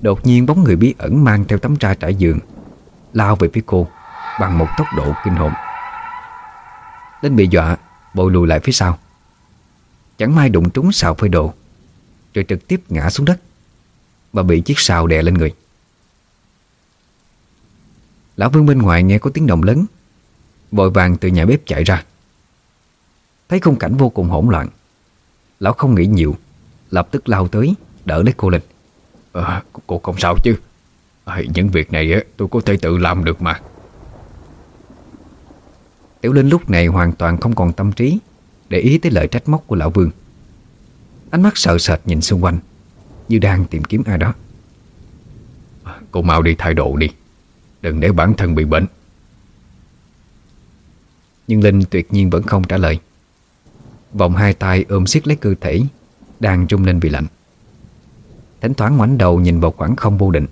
Đột nhiên bóng người bí ẩn mang theo tấm ra trải giường, Lao về phía cô. Bằng một tốc độ kinh hồn. Linh bị dọa Bội lùi lại phía sau. Chẳng may đụng trúng sào phơi đồ Rồi trực tiếp ngã xuống đất Và bị chiếc sào đè lên người. Lão Vương bên ngoài nghe có tiếng động lớn Vội vàng từ nhà bếp chạy ra. Thấy khung cảnh vô cùng hỗn loạn Lão không nghĩ nhiều Lập tức lao tới đỡ lấy cô linh. à, ờ, Cô không sao chứ. À, Những việc này tôi có thể tự làm được mà. Tiểu Linh lúc này hoàn toàn không còn tâm trí Để ý tới lời trách móc của Lão Vương. Ánh mắt sợ sệt nhìn xung quanh Như đang tìm kiếm ai đó. Cô mau đi thay đồ đi Đừng để bản thân bị bệnh. Nhưng Linh tuyệt nhiên vẫn không trả lời. Vòng hai tay ôm siết lấy cơ thể Đang rung lên vì lạnh. Thỉnh thoảng ngoảnh đầu nhìn vào khoảng không vô định.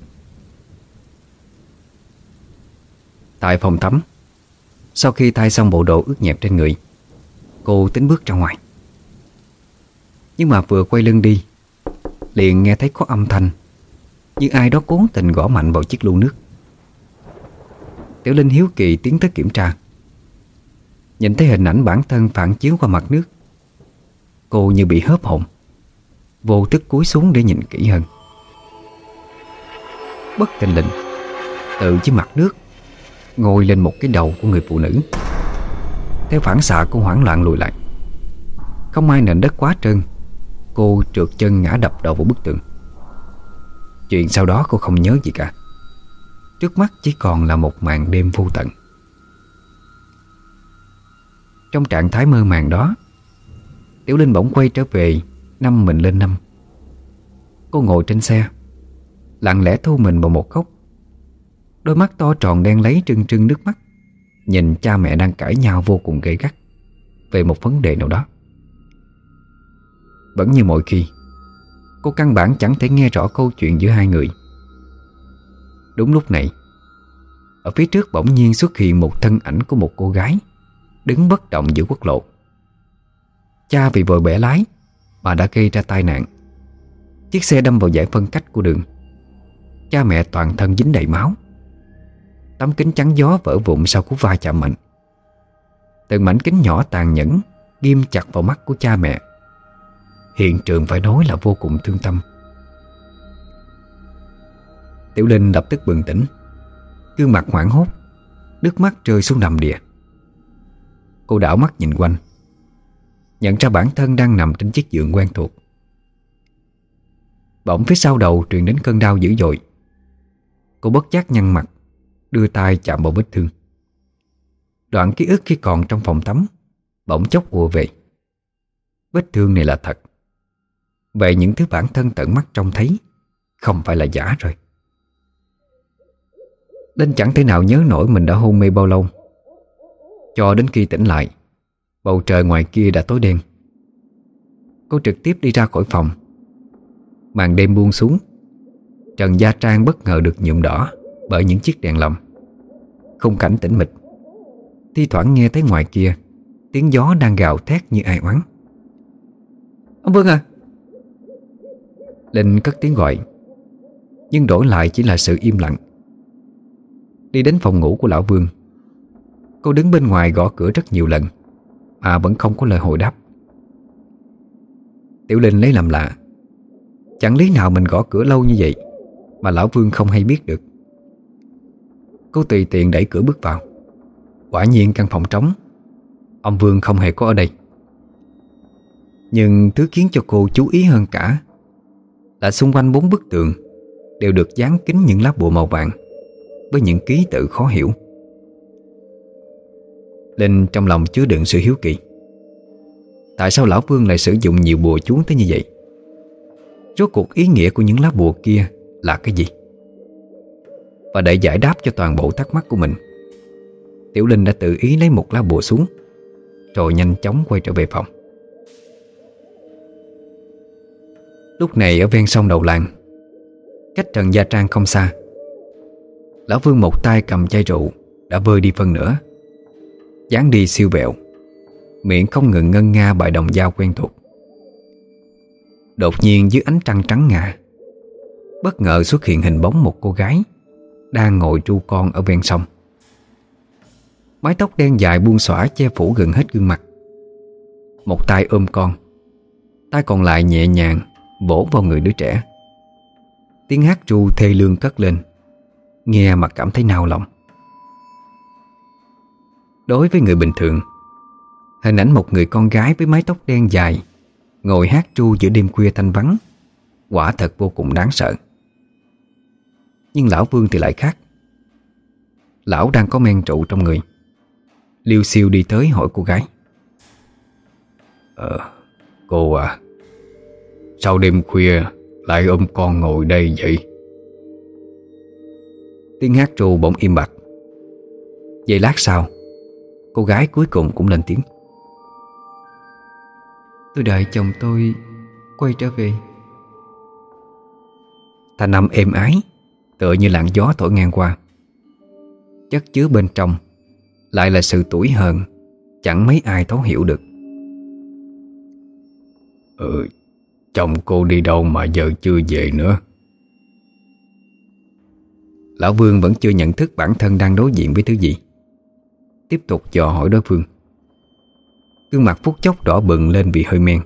Tại phòng tắm sau khi thay xong bộ đồ ướt nhẹp trên người, Cô tính bước ra ngoài. Nhưng mà vừa quay lưng đi, Liền nghe thấy có âm thanh Như ai đó cố tình gõ mạnh vào chiếc lu nước. Tiểu Linh hiếu kỳ tiến tới kiểm tra. Nhìn thấy hình ảnh bản thân phản chiếu qua mặt nước, Cô như bị hớp hồn, Vô thức cúi xuống để nhìn kỹ hơn. Bất tình lình, Từ dưới mặt nước Ngồi lên một cái đầu của người phụ nữ. Theo phản xạ cô hoảng loạn lùi lại. Không ai nền đất quá trơn, Cô trượt chân ngã đập đầu vào bức tường. Chuyện sau đó cô không nhớ gì cả. Trước mắt chỉ còn là một màn đêm vô tận. Trong trạng thái mơ màng đó, Tiểu Linh bỗng quay trở về Năm mình lên năm. Cô ngồi trên xe, Lặng lẽ thu mình vào một góc. Đôi mắt to tròn đen lấy trưng trưng nước mắt. Nhìn cha mẹ đang cãi nhau vô cùng gay gắt Về một vấn đề nào đó. Vẫn như mọi khi, Cô căn bản chẳng thể nghe rõ câu chuyện giữa hai người. Đúng lúc này, Ở phía trước bỗng nhiên xuất hiện một thân ảnh của một cô gái Đứng bất động giữa quốc lộ. Cha vì vội bẻ lái Mà đã gây ra tai nạn. Chiếc xe đâm vào giải phân cách của đường. Cha mẹ toàn thân dính đầy máu. Tấm kính chắn gió vỡ vụn sau cú va chạm mạnh. Từng mảnh kính nhỏ tàn nhẫn, Ghim chặt vào mắt của cha mẹ. Hiện trường phải nói là vô cùng thương tâm. Tiểu Linh lập tức bừng tỉnh. Gương mặt hoảng hốt, Nước mắt rơi xuống đầm đìa. Cô đảo mắt nhìn quanh, Nhận ra bản thân đang nằm trên chiếc giường quen thuộc. Bỗng phía sau đầu truyền đến cơn đau dữ dội. Cô bất giác nhăn mặt Đưa tay chạm vào vết thương. Đoạn ký ức khi còn trong phòng tắm Bỗng chốc ùa về. Vết thương này là thật. Vậy những thứ bản thân tận mắt trông thấy Không phải là giả rồi. Linh chẳng thể nào nhớ nổi mình đã hôn mê bao lâu. Cho đến khi tỉnh lại, Bầu trời ngoài kia đã tối đen. Cô trực tiếp đi ra khỏi phòng. Màn đêm buông xuống, Trần Gia Trang bất ngờ được nhuộm đỏ. Bởi những chiếc đèn lồng. Khung cảnh tĩnh mịch. Thi thoảng nghe thấy ngoài kia Tiếng gió đang gào thét như ai oán. Ông Vương à? Linh cất tiếng gọi Nhưng đổi lại chỉ là sự im lặng. Đi đến phòng ngủ của lão Vương Cô đứng bên ngoài gõ cửa rất nhiều lần Mà vẫn không có lời hồi đáp. Tiểu Linh lấy làm lạ Chẳng lý nào mình gõ cửa lâu như vậy Mà lão Vương không hay biết được Cô tùy tiện đẩy cửa bước vào. Quả nhiên căn phòng trống. Ông Vương không hề có ở đây. Nhưng thứ khiến cho cô chú ý hơn cả Là xung quanh bốn bức tường Đều được dán kín những lá bùa màu vàng Với những ký tự khó hiểu. Linh trong lòng chứa đựng sự hiếu kỳ. Tại sao Lão Vương lại sử dụng nhiều bùa chú tới như vậy? Rốt cuộc ý nghĩa của những lá bùa kia là cái gì? Và để giải đáp cho toàn bộ thắc mắc của mình. Tiểu Linh đã tự ý lấy một lá bùa xuống Rồi nhanh chóng quay trở về phòng. Lúc này ở ven sông Đầu Làng Cách Trần Gia Trang không xa Lão Vương một tay cầm chai rượu Đã vơi đi phân nữa, dáng đi siêu vẹo Miệng không ngừng ngân nga bài đồng dao quen thuộc. Đột nhiên dưới ánh trăng trắng ngà Bất ngờ xuất hiện hình bóng một cô gái. Đang ngồi tru con ở ven sông. Mái tóc đen dài buông xõa che phủ gần hết gương mặt. Một tay ôm con, Tay còn lại nhẹ nhàng Vỗ vào người đứa trẻ. Tiếng hát ru thê lương cất lên, Nghe mà cảm thấy nao lòng. Đối với người bình thường, Hình ảnh một người con gái với mái tóc đen dài Ngồi hát ru giữa đêm khuya thanh vắng Quả thật vô cùng đáng sợ. Nhưng lão Vương thì lại khác. Lão đang có men trụ trong người. Liêu siêu đi tới hỏi cô gái. Ờ, cô à Sau đêm khuya lại ôm con ngồi đây vậy? Tiếng hát trù bỗng im bặt. Vậy lát sau Cô gái cuối cùng cũng lên tiếng. Tôi đợi chồng tôi quay trở về. Thanh âm êm ái. Tựa như làn gió thổi ngang qua. Chất chứa bên trong Lại là sự tuổi hờn Chẳng mấy ai thấu hiểu được. Ừ Chồng cô đi đâu mà giờ chưa về nữa? Lão Vương vẫn chưa nhận thức bản thân đang đối diện với thứ gì. Tiếp tục dò hỏi đối phương. Gương mặt phút chốc đỏ bừng lên vì hơi men.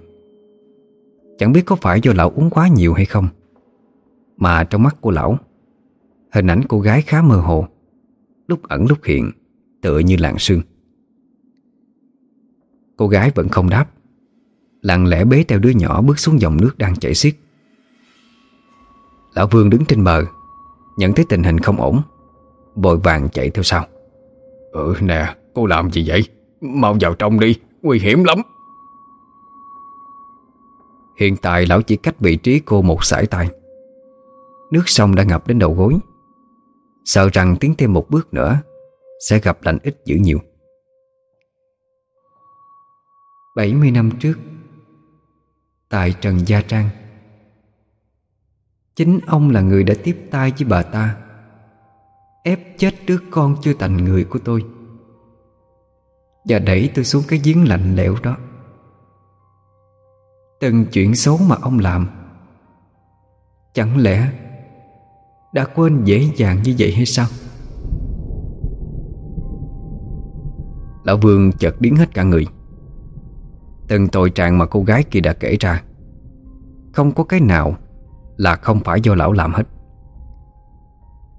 Chẳng biết có phải do lão uống quá nhiều hay không Mà trong mắt của lão Hình ảnh cô gái khá mơ hồ. Lúc ẩn lúc hiện Tựa như lạng sương. Cô gái vẫn không đáp. Lặng lẽ bế theo đứa nhỏ bước xuống dòng nước đang chảy xiết. Lão Vương đứng trên bờ Nhận thấy tình hình không ổn Vội vàng chạy theo sau. Ừ nè cô làm gì vậy? Mau vào trong đi Nguy hiểm lắm. Hiện tại lão chỉ cách vị trí cô một sải tay. Nước sông đã ngập đến đầu gối Sợ rằng tiến thêm một bước nữa, Sẽ gặp lạnh ít dữ nhiều. 70 năm trước, Tại Trần Gia Trang, Chính ông là người đã tiếp tay với bà ta, Ép chết đứa con chưa thành người của tôi. Và đẩy tôi xuống cái giếng lạnh lẽo đó. Từng chuyện xấu mà ông làm, Chẳng lẽ đã quên dễ dàng như vậy hay sao? Lão Vương chợt điến hết cả người. Từng tội trạng mà cô gái kia đã kể ra, Không có cái nào Là không phải do lão làm hết.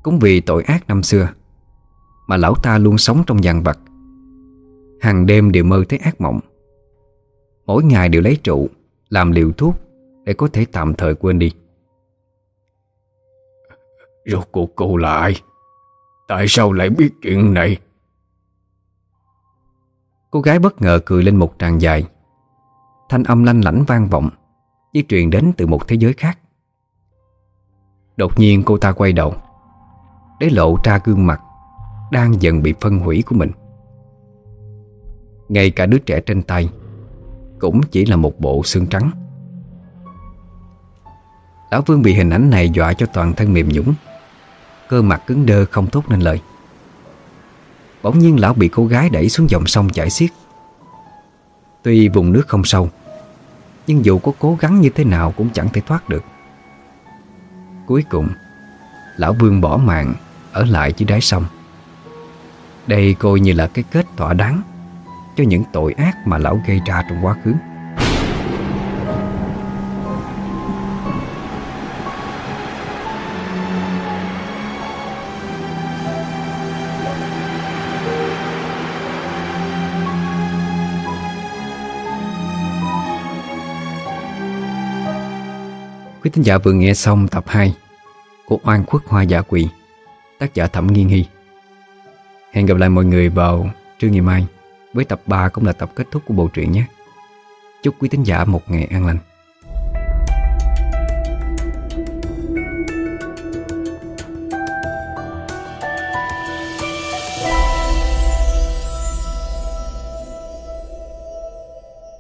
Cũng vì tội ác năm xưa Mà lão ta luôn sống trong dằn vặt. Hàng đêm đều mơ thấy ác mộng. Mỗi ngày đều lấy trụ, Làm liều thuốc Để có thể tạm thời quên đi. Rốt cuộc cô là ai Tại sao lại biết chuyện này? Cô gái bất ngờ cười lên một tràng dài. Thanh âm lanh lảnh vang vọng Như truyền đến từ một thế giới khác. Đột nhiên cô ta quay đầu. Để lộ ra gương mặt Đang dần bị phân hủy của mình. Ngay cả đứa trẻ trên tay Cũng chỉ là một bộ xương trắng. Lão Vương bị hình ảnh này dọa cho toàn thân mềm nhũng Cơ mặt cứng đơ không tốt nên lời. Bỗng nhiên lão bị cô gái đẩy xuống dòng sông chảy xiết. Tuy vùng nước không sâu, Nhưng dù có cố gắng như thế nào cũng chẳng thể thoát được. Cuối cùng, Lão Vương bỏ mạng Ở lại dưới đáy sông. Đây coi như là cái kết thỏa đáng Cho những tội ác mà lão gây ra trong quá khứ. Quý thính giả vừa nghe xong tập 2 của Oan khuất hoa giả quỳ, Tác giả Thẩm Nghiên Hy. Hẹn gặp lại mọi người vào trưa ngày mai Với tập 3 cũng là tập kết thúc của bộ truyện nhé. Chúc quý thính giả một ngày an lành.